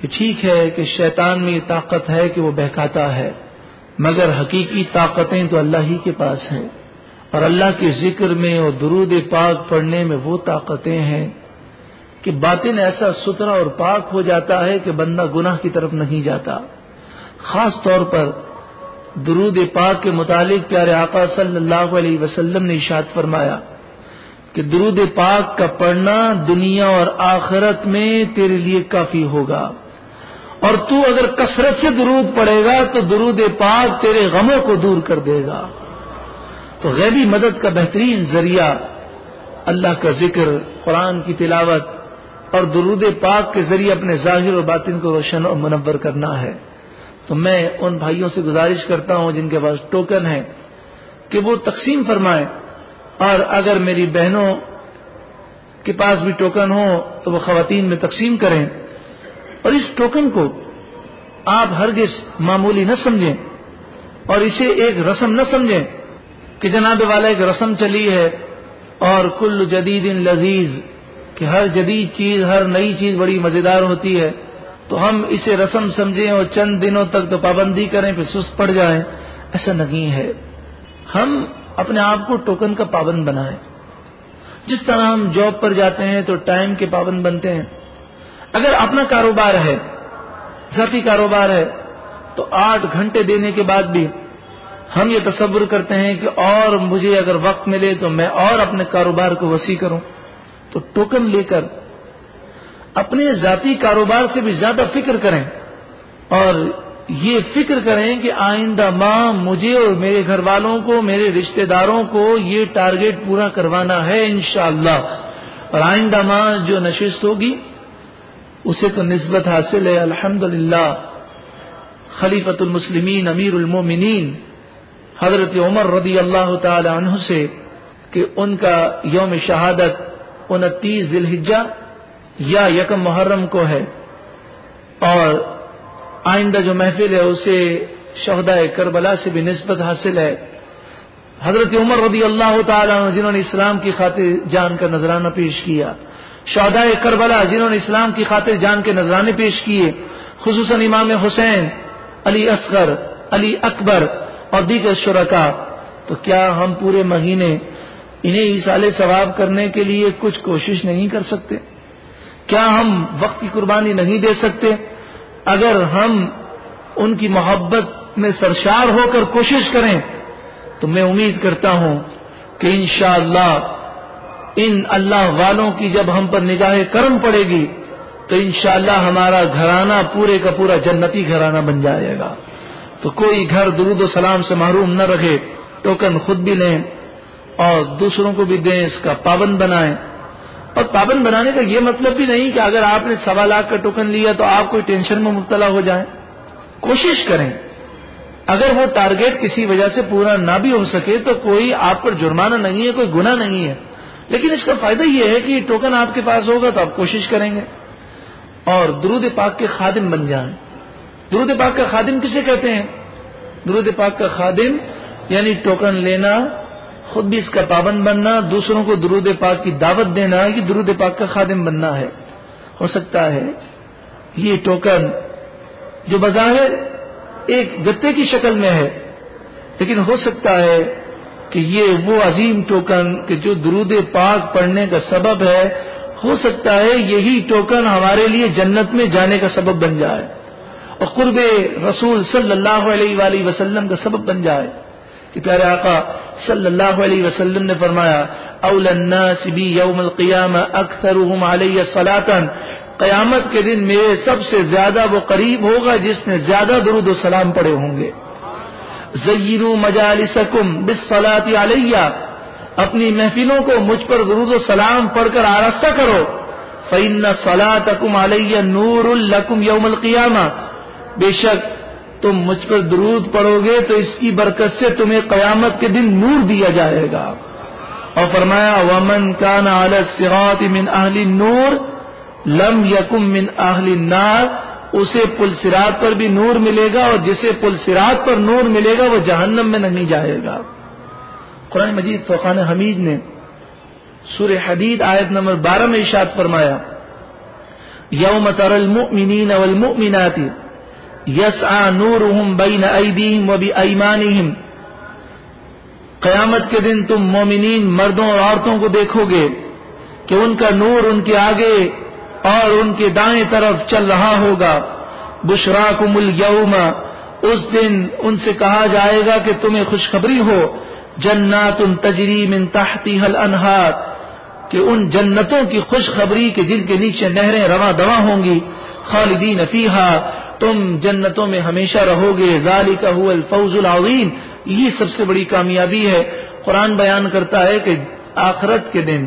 یہ ٹھیک ہے کہ شیطان میں یہ طاقت ہے کہ وہ بہکاتا ہے، مگر حقیقی طاقتیں تو اللہ ہی کے پاس ہیں۔ اور اللہ کے ذکر میں اور درود پاک پڑھنے میں وہ طاقتیں ہیں کہ باطن ایسا ستھرا اور پاک ہو جاتا ہے کہ بندہ گناہ کی طرف نہیں جاتا۔ خاص طور پر درود پاک کے متعلق پیارے آقا صلی اللہ علیہ وسلم نے اشاد فرمایا کہ درود پاک کا پڑھنا دنیا اور آخرت میں تیرے لیے کافی ہوگا۔ اور تو اگر کثرت سے درود پڑے گا تو درود پاک تیرے غموں کو دور کر دے گا۔ تو غیبی مدد کا بہترین ذریعہ اللہ کا ذکر، قرآن کی تلاوت اور درود پاک کے ذریعے اپنے ظاہر و باطن کو روشن اور منور کرنا ہے۔ تو میں ان بھائیوں سے گزارش کرتا ہوں جن کے پاس ٹوکن ہے کہ وہ تقسیم فرمائیں اور اگر میری بہنوں کے پاس بھی ٹوکن ہو تو وہ خواتین میں تقسیم کریں اور اس ٹوکن کو آپ ہرگز معمولی نہ سمجھیں اور اسے ایک رسم نہ سمجھیں کہ جناب والا ایک رسم چلی ہے اور کل جدید لذیذ کہ ہر جدید چیز، ہر نئی چیز بڑی مزیدار ہوتی ہے تو ہم اسے رسم سمجھیں اور چند دنوں تک تو پابندی کریں، پھر سست پڑ جائیں۔ ایسا نہیں ہے۔ ہم اپنے آپ کو ٹوکن کا پابند بنائیں۔ جس طرح ہم جاب پر جاتے ہیں تو ٹائم کے پابند بنتے ہیں۔ اگر اپنا کاروبار ہے، ذاتی کاروبار ہے، تو آٹھ گھنٹے دینے کے بعد بھی ہم یہ تصور کرتے ہیں کہ اور مجھے اگر وقت ملے تو میں اور اپنے کاروبار کو وسیع کروں۔ تو ٹوکن لے کر اپنے ذاتی کاروبار سے بھی زیادہ فکر کریں اور یہ فکر کریں کہ آئندہ ماں مجھے اور میرے گھر والوں کو، میرے رشتہ داروں کو یہ ٹارگیٹ پورا کروانا ہے انشاءاللہ۔ اور آئندہ ماں جو نشست ہوگی، اسے تو نسبت حاصل ہے الحمد للہ المسلمین، امیر المومنین، حضرت عمر رضی اللہ تعالی عنہ سے کہ ان کا یوم شہادت انتیس ذی الحجہ یا یکم محرم کو ہے اور آئندہ جو محفل ہے اسے شہداء کربلا سے بھی نسبت حاصل ہے۔ حضرت عمر رضی اللہ تعالیٰ جنہوں نے اسلام کی خاطر جان کا نذرانہ پیش کیا۔ شہداء کربلا جنہوں نے اسلام کی خاطر جان کے نذرانے پیش کیے۔ خصوصاً امام حسین، علی اصغر، علی اکبر اور دیگر شرکا۔ تو کیا ہم پورے مہینے انہیں اشال ثواب کرنے کے لیے کچھ کوشش نہیں کر سکتے؟ کیا ہم وقت کی قربانی نہیں دے سکتے؟ اگر ہم ان کی محبت میں سرشار ہو کر کوشش کریں، تو میں امید کرتا ہوں کہ انشاءاللہ ان اللہ والوں کی جب ہم پر نگاہ کرم پڑے گی، تو انشاءاللہ ہمارا گھرانہ پورے کا پورا جنتی گھرانہ بن جائے گا۔ تو کوئی گھر درود و سلام سے محروم نہ رکھے ٹوکن خود بھی لیں اور دوسروں کو بھی دیں، اس کا پابند بنائیں۔ اور پابند بنانے کا یہ مطلب بھی نہیں کہ اگر آپ نے سوا لاکھ کا ٹوکن لیا تو آپ کوئی ٹینشن میں مبتلا ہو جائیں۔ کوشش کریں۔ اگر وہ ٹارگیٹ کسی وجہ سے پورا نہ بھی ہو سکے تو کوئی آپ پر جرمانہ نہیں ہے، کوئی گنا نہیں ہے۔ لیکن اس کا فائدہ یہ ہے کہ یہ ٹوکن آپ کے پاس ہوگا تو آپ کوشش کریں گے۔ اور درود پاک کے خادم بن جائیں۔ درود پاک کا خادم کسے کہتے ہیں؟ درود پاک کا خادم یعنی ٹوکن لینا خود بھی اس کا پابند بننا، دوسروں کو درود پاک کی دعوت دینا یہ درود پاک کا خادم بننا ہے۔ ہو سکتا ہے یہ ٹوکن جو بظاہر ایک گتے کی شکل میں ہے، لیکن ہو سکتا ہے کہ یہ وہ عظیم ٹوکن کہ جو درود پاک پڑھنے کا سبب ہے۔ ہو سکتا ہے یہی ٹوکن ہمارے لیے جنت میں جانے کا سبب بن جائے اور قرب رسول صلی اللہ علیہ وآلہ وسلم کا سبب بن جائے۔ کہ پیارے آقا صلی اللہ علیہ وسلم نے فرمایا اول الناس بی یوم القیامہ اکثرهم علی صلاتا قیامت کے دن میرے سب سے زیادہ وہ قریب ہوگا جس نے زیادہ درود و سلام پڑے ہوں گے۔ زیرو مجالسکم بالصلاة علیہ، اپنی محفلوں کو مجھ پر درود و سلام پڑھ کر آراستہ کرو۔ فَإِنَّ صَلَاتَكُمْ عَلَيَّ نُورٌ لَكُمْ يَوْمَ الْقِيَامَةِ بے شک تم مجھ پر درود پڑو گے تو اس کی برکت سے تمہیں قیامت کے دن نور دیا جائے گا۔ اور فرمایا، ومن کان من اہل نور لم یکم من اہل النار، اسے پل سرات پر بھی نور ملے گا اور جسے پل سرات پر نور ملے گا وہ جہنم میں نہیں جائے گا۔ قرآن مجید فقان حمید نے سور حدید آیت نمبر بارہ میں ارشاد فرمایا، یوم تر المؤمنین والمؤمنات یس آ نور بین ایدیم و بھی ایمانیم قیامت کے دن تم مومنین مردوں اور عورتوں کو دیکھو گے کہ ان کا نور ان کے آگے اور ان کے دائیں طرف چل رہا ہوگا. بشرا کم اس دن ان سے کہا جائے گا کہ تمہیں خوشخبری ہو. جنات ان تجریم ان تحتی حل انہار کہ ان جنتوں کی خوشخبری کے جن کے نیچے نہریں رواں دواں ہوں گی. خالدین فیحا تم جنتوں میں ہمیشہ رہو گے ذالک هو الفوز العظیم۔ یہ سب سے بڑی کامیابی ہے۔ قرآن بیان کرتا ہے کہ آخرت کے دن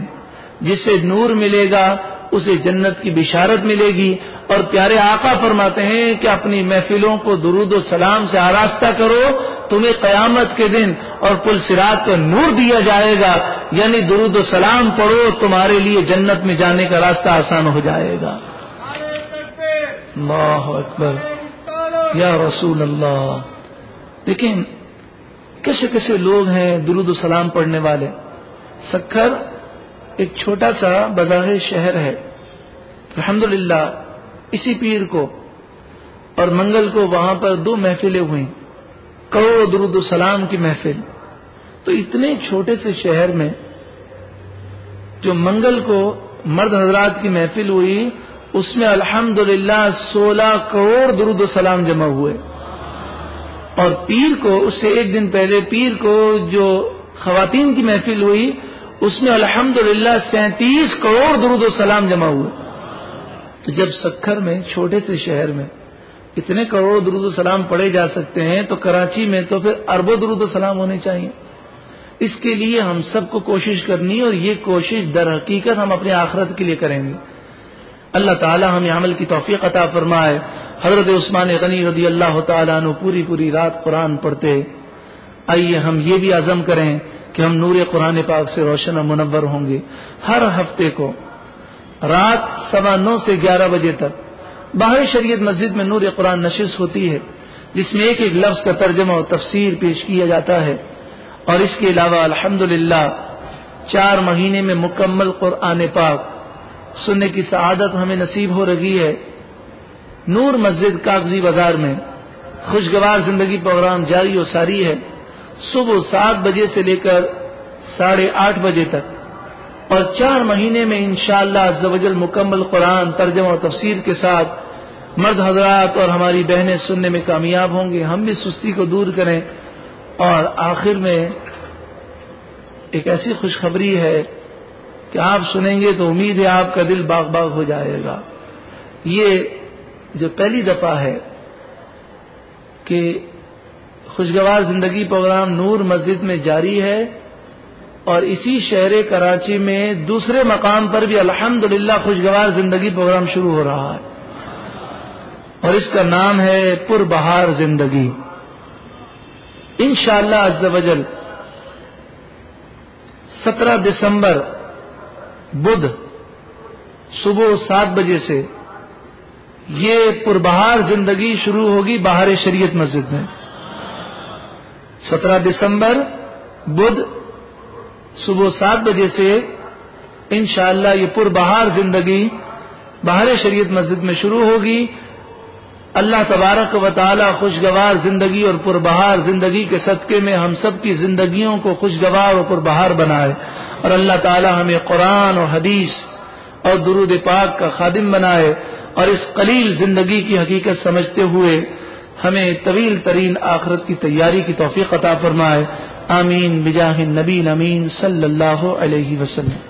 جسے نور ملے گا، اسے جنت کی بشارت ملے گی۔ اور پیارے آقا فرماتے ہیں کہ اپنی محفلوں کو درود و سلام سے آراستہ کرو۔ تمہیں قیامت کے دن اور پل سرات کا نور دیا جائے گا۔ یعنی درود و سلام پڑھو، تمہارے لیے جنت میں جانے کا راستہ آسان ہو جائے گا۔ اللہ اکبر۔ یا رسول اللہ۔ لیکن کیسے کیسے لوگ ہیں درود و سلام پڑھنے والے؟ سکھر ایک چھوٹا سا بظاہر شہر ہے۔ الحمد اسی پیر کو اور منگل کو وہاں پر دو محفلیں ہوئیں۔ کروڑ درود و سلام کی محفل۔ تو اتنے چھوٹے سے شہر میں جو منگل کو مرد حضرات کی محفل ہوئی اس میں الحمد للہ سولہ کروڑ درود و سلام جمع ہوئے۔ اور پیر کو، اس سے ایک دن پہلے پیر کو جو خواتین کی محفل ہوئی، اس میں الحمد للہ سینتیس کروڑ درود و سلام جمع ہوئے۔ تو جب سکھر میں، چھوٹے سے شہر میں، اتنے کروڑ درود و سلام پڑھے جا سکتے ہیں، تو کراچی میں تو پھر اربوں درود و سلام ہونے چاہیے۔ اس کے لیے ہم سب کو کوشش کرنی اور یہ کوشش در حقیقت ہم اپنے آخرت کے لیے کریں گے۔ اللہ تعالی ہمیں عمل کی توفیق عطا فرمائے۔ حضرت عثمان غنی رضی اللہ تعالیٰ نے پوری پوری رات قرآن پڑھتے۔ آئیے ہم یہ بھی عزم کریں کہ ہم نور قرآن پاک سے روشن و منور ہوں گے۔ ہر ہفتے کو رات سوا نو سے گیارہ بجے تک باہر شریعت مسجد میں نور قرآن نشست ہوتی ہے، جس میں ایک ایک لفظ کا ترجمہ و تفسیر پیش کیا جاتا ہے۔ اور اس کے علاوہ الحمد چار مہینے میں مکمل قرآن پاک سننے کی سعادت ہمیں نصیب ہو رہی ہے۔ نور مسجد کاغذی بازار میں خوشگوار زندگی پروگرام جاری و ساری ہے۔ صبح سات بجے سے لے کر ساڑھے آٹھ بجے تک۔ اور چار مہینے میں انشاءاللہ شاء اللہ مکمل قرآن ترجمہ اور تفسیر کے ساتھ مرد حضرات اور ہماری بہنیں سننے میں کامیاب ہوں گے۔ ہم بھی سستی کو دور کریں۔ اور آخر میں ایک ایسی خوشخبری ہے کہ آپ سنیں گے تو امید ہے آپ کا دل باغ باغ ہو جائے گا۔ یہ جو پہلی دفعہ ہے کہ خوشگوار زندگی پروگرام نور مسجد میں جاری ہے اور اسی شہر کراچی میں دوسرے مقام پر بھی الحمد خوشگوار زندگی پروگرام شروع ہو رہا ہے۔ اور اس کا نام ہے پر بہار زندگی ان شاء اللہ سترہ دسمبر بدھ صبح سات بجے سے یہ پربہار زندگی شروع ہوگی باہر شریعت مسجد میں۔ سترہ دسمبر بدھ صبح سات بجے سے انشاءاللہ یہ پر بہار زندگی باہر شریعت مسجد میں شروع ہوگی۔ اللہ تبارک و تعالی خوشگوار زندگی اور پر بہار زندگی کے صدقے میں ہم سب کی زندگیوں کو خوشگوار اور پر بہار بنائے۔ اور اللہ تعالی ہمیں قرآن اور حدیث اور درود پاک کا خادم بنائے اور اس قلیل زندگی کی حقیقت سمجھتے ہوئے ہمیں طویل ترین آخرت کی تیاری کی توفیق عطا فرمائے۔ آمین۔ بجاہ نبی امین صلی اللہ علیہ وسلم۔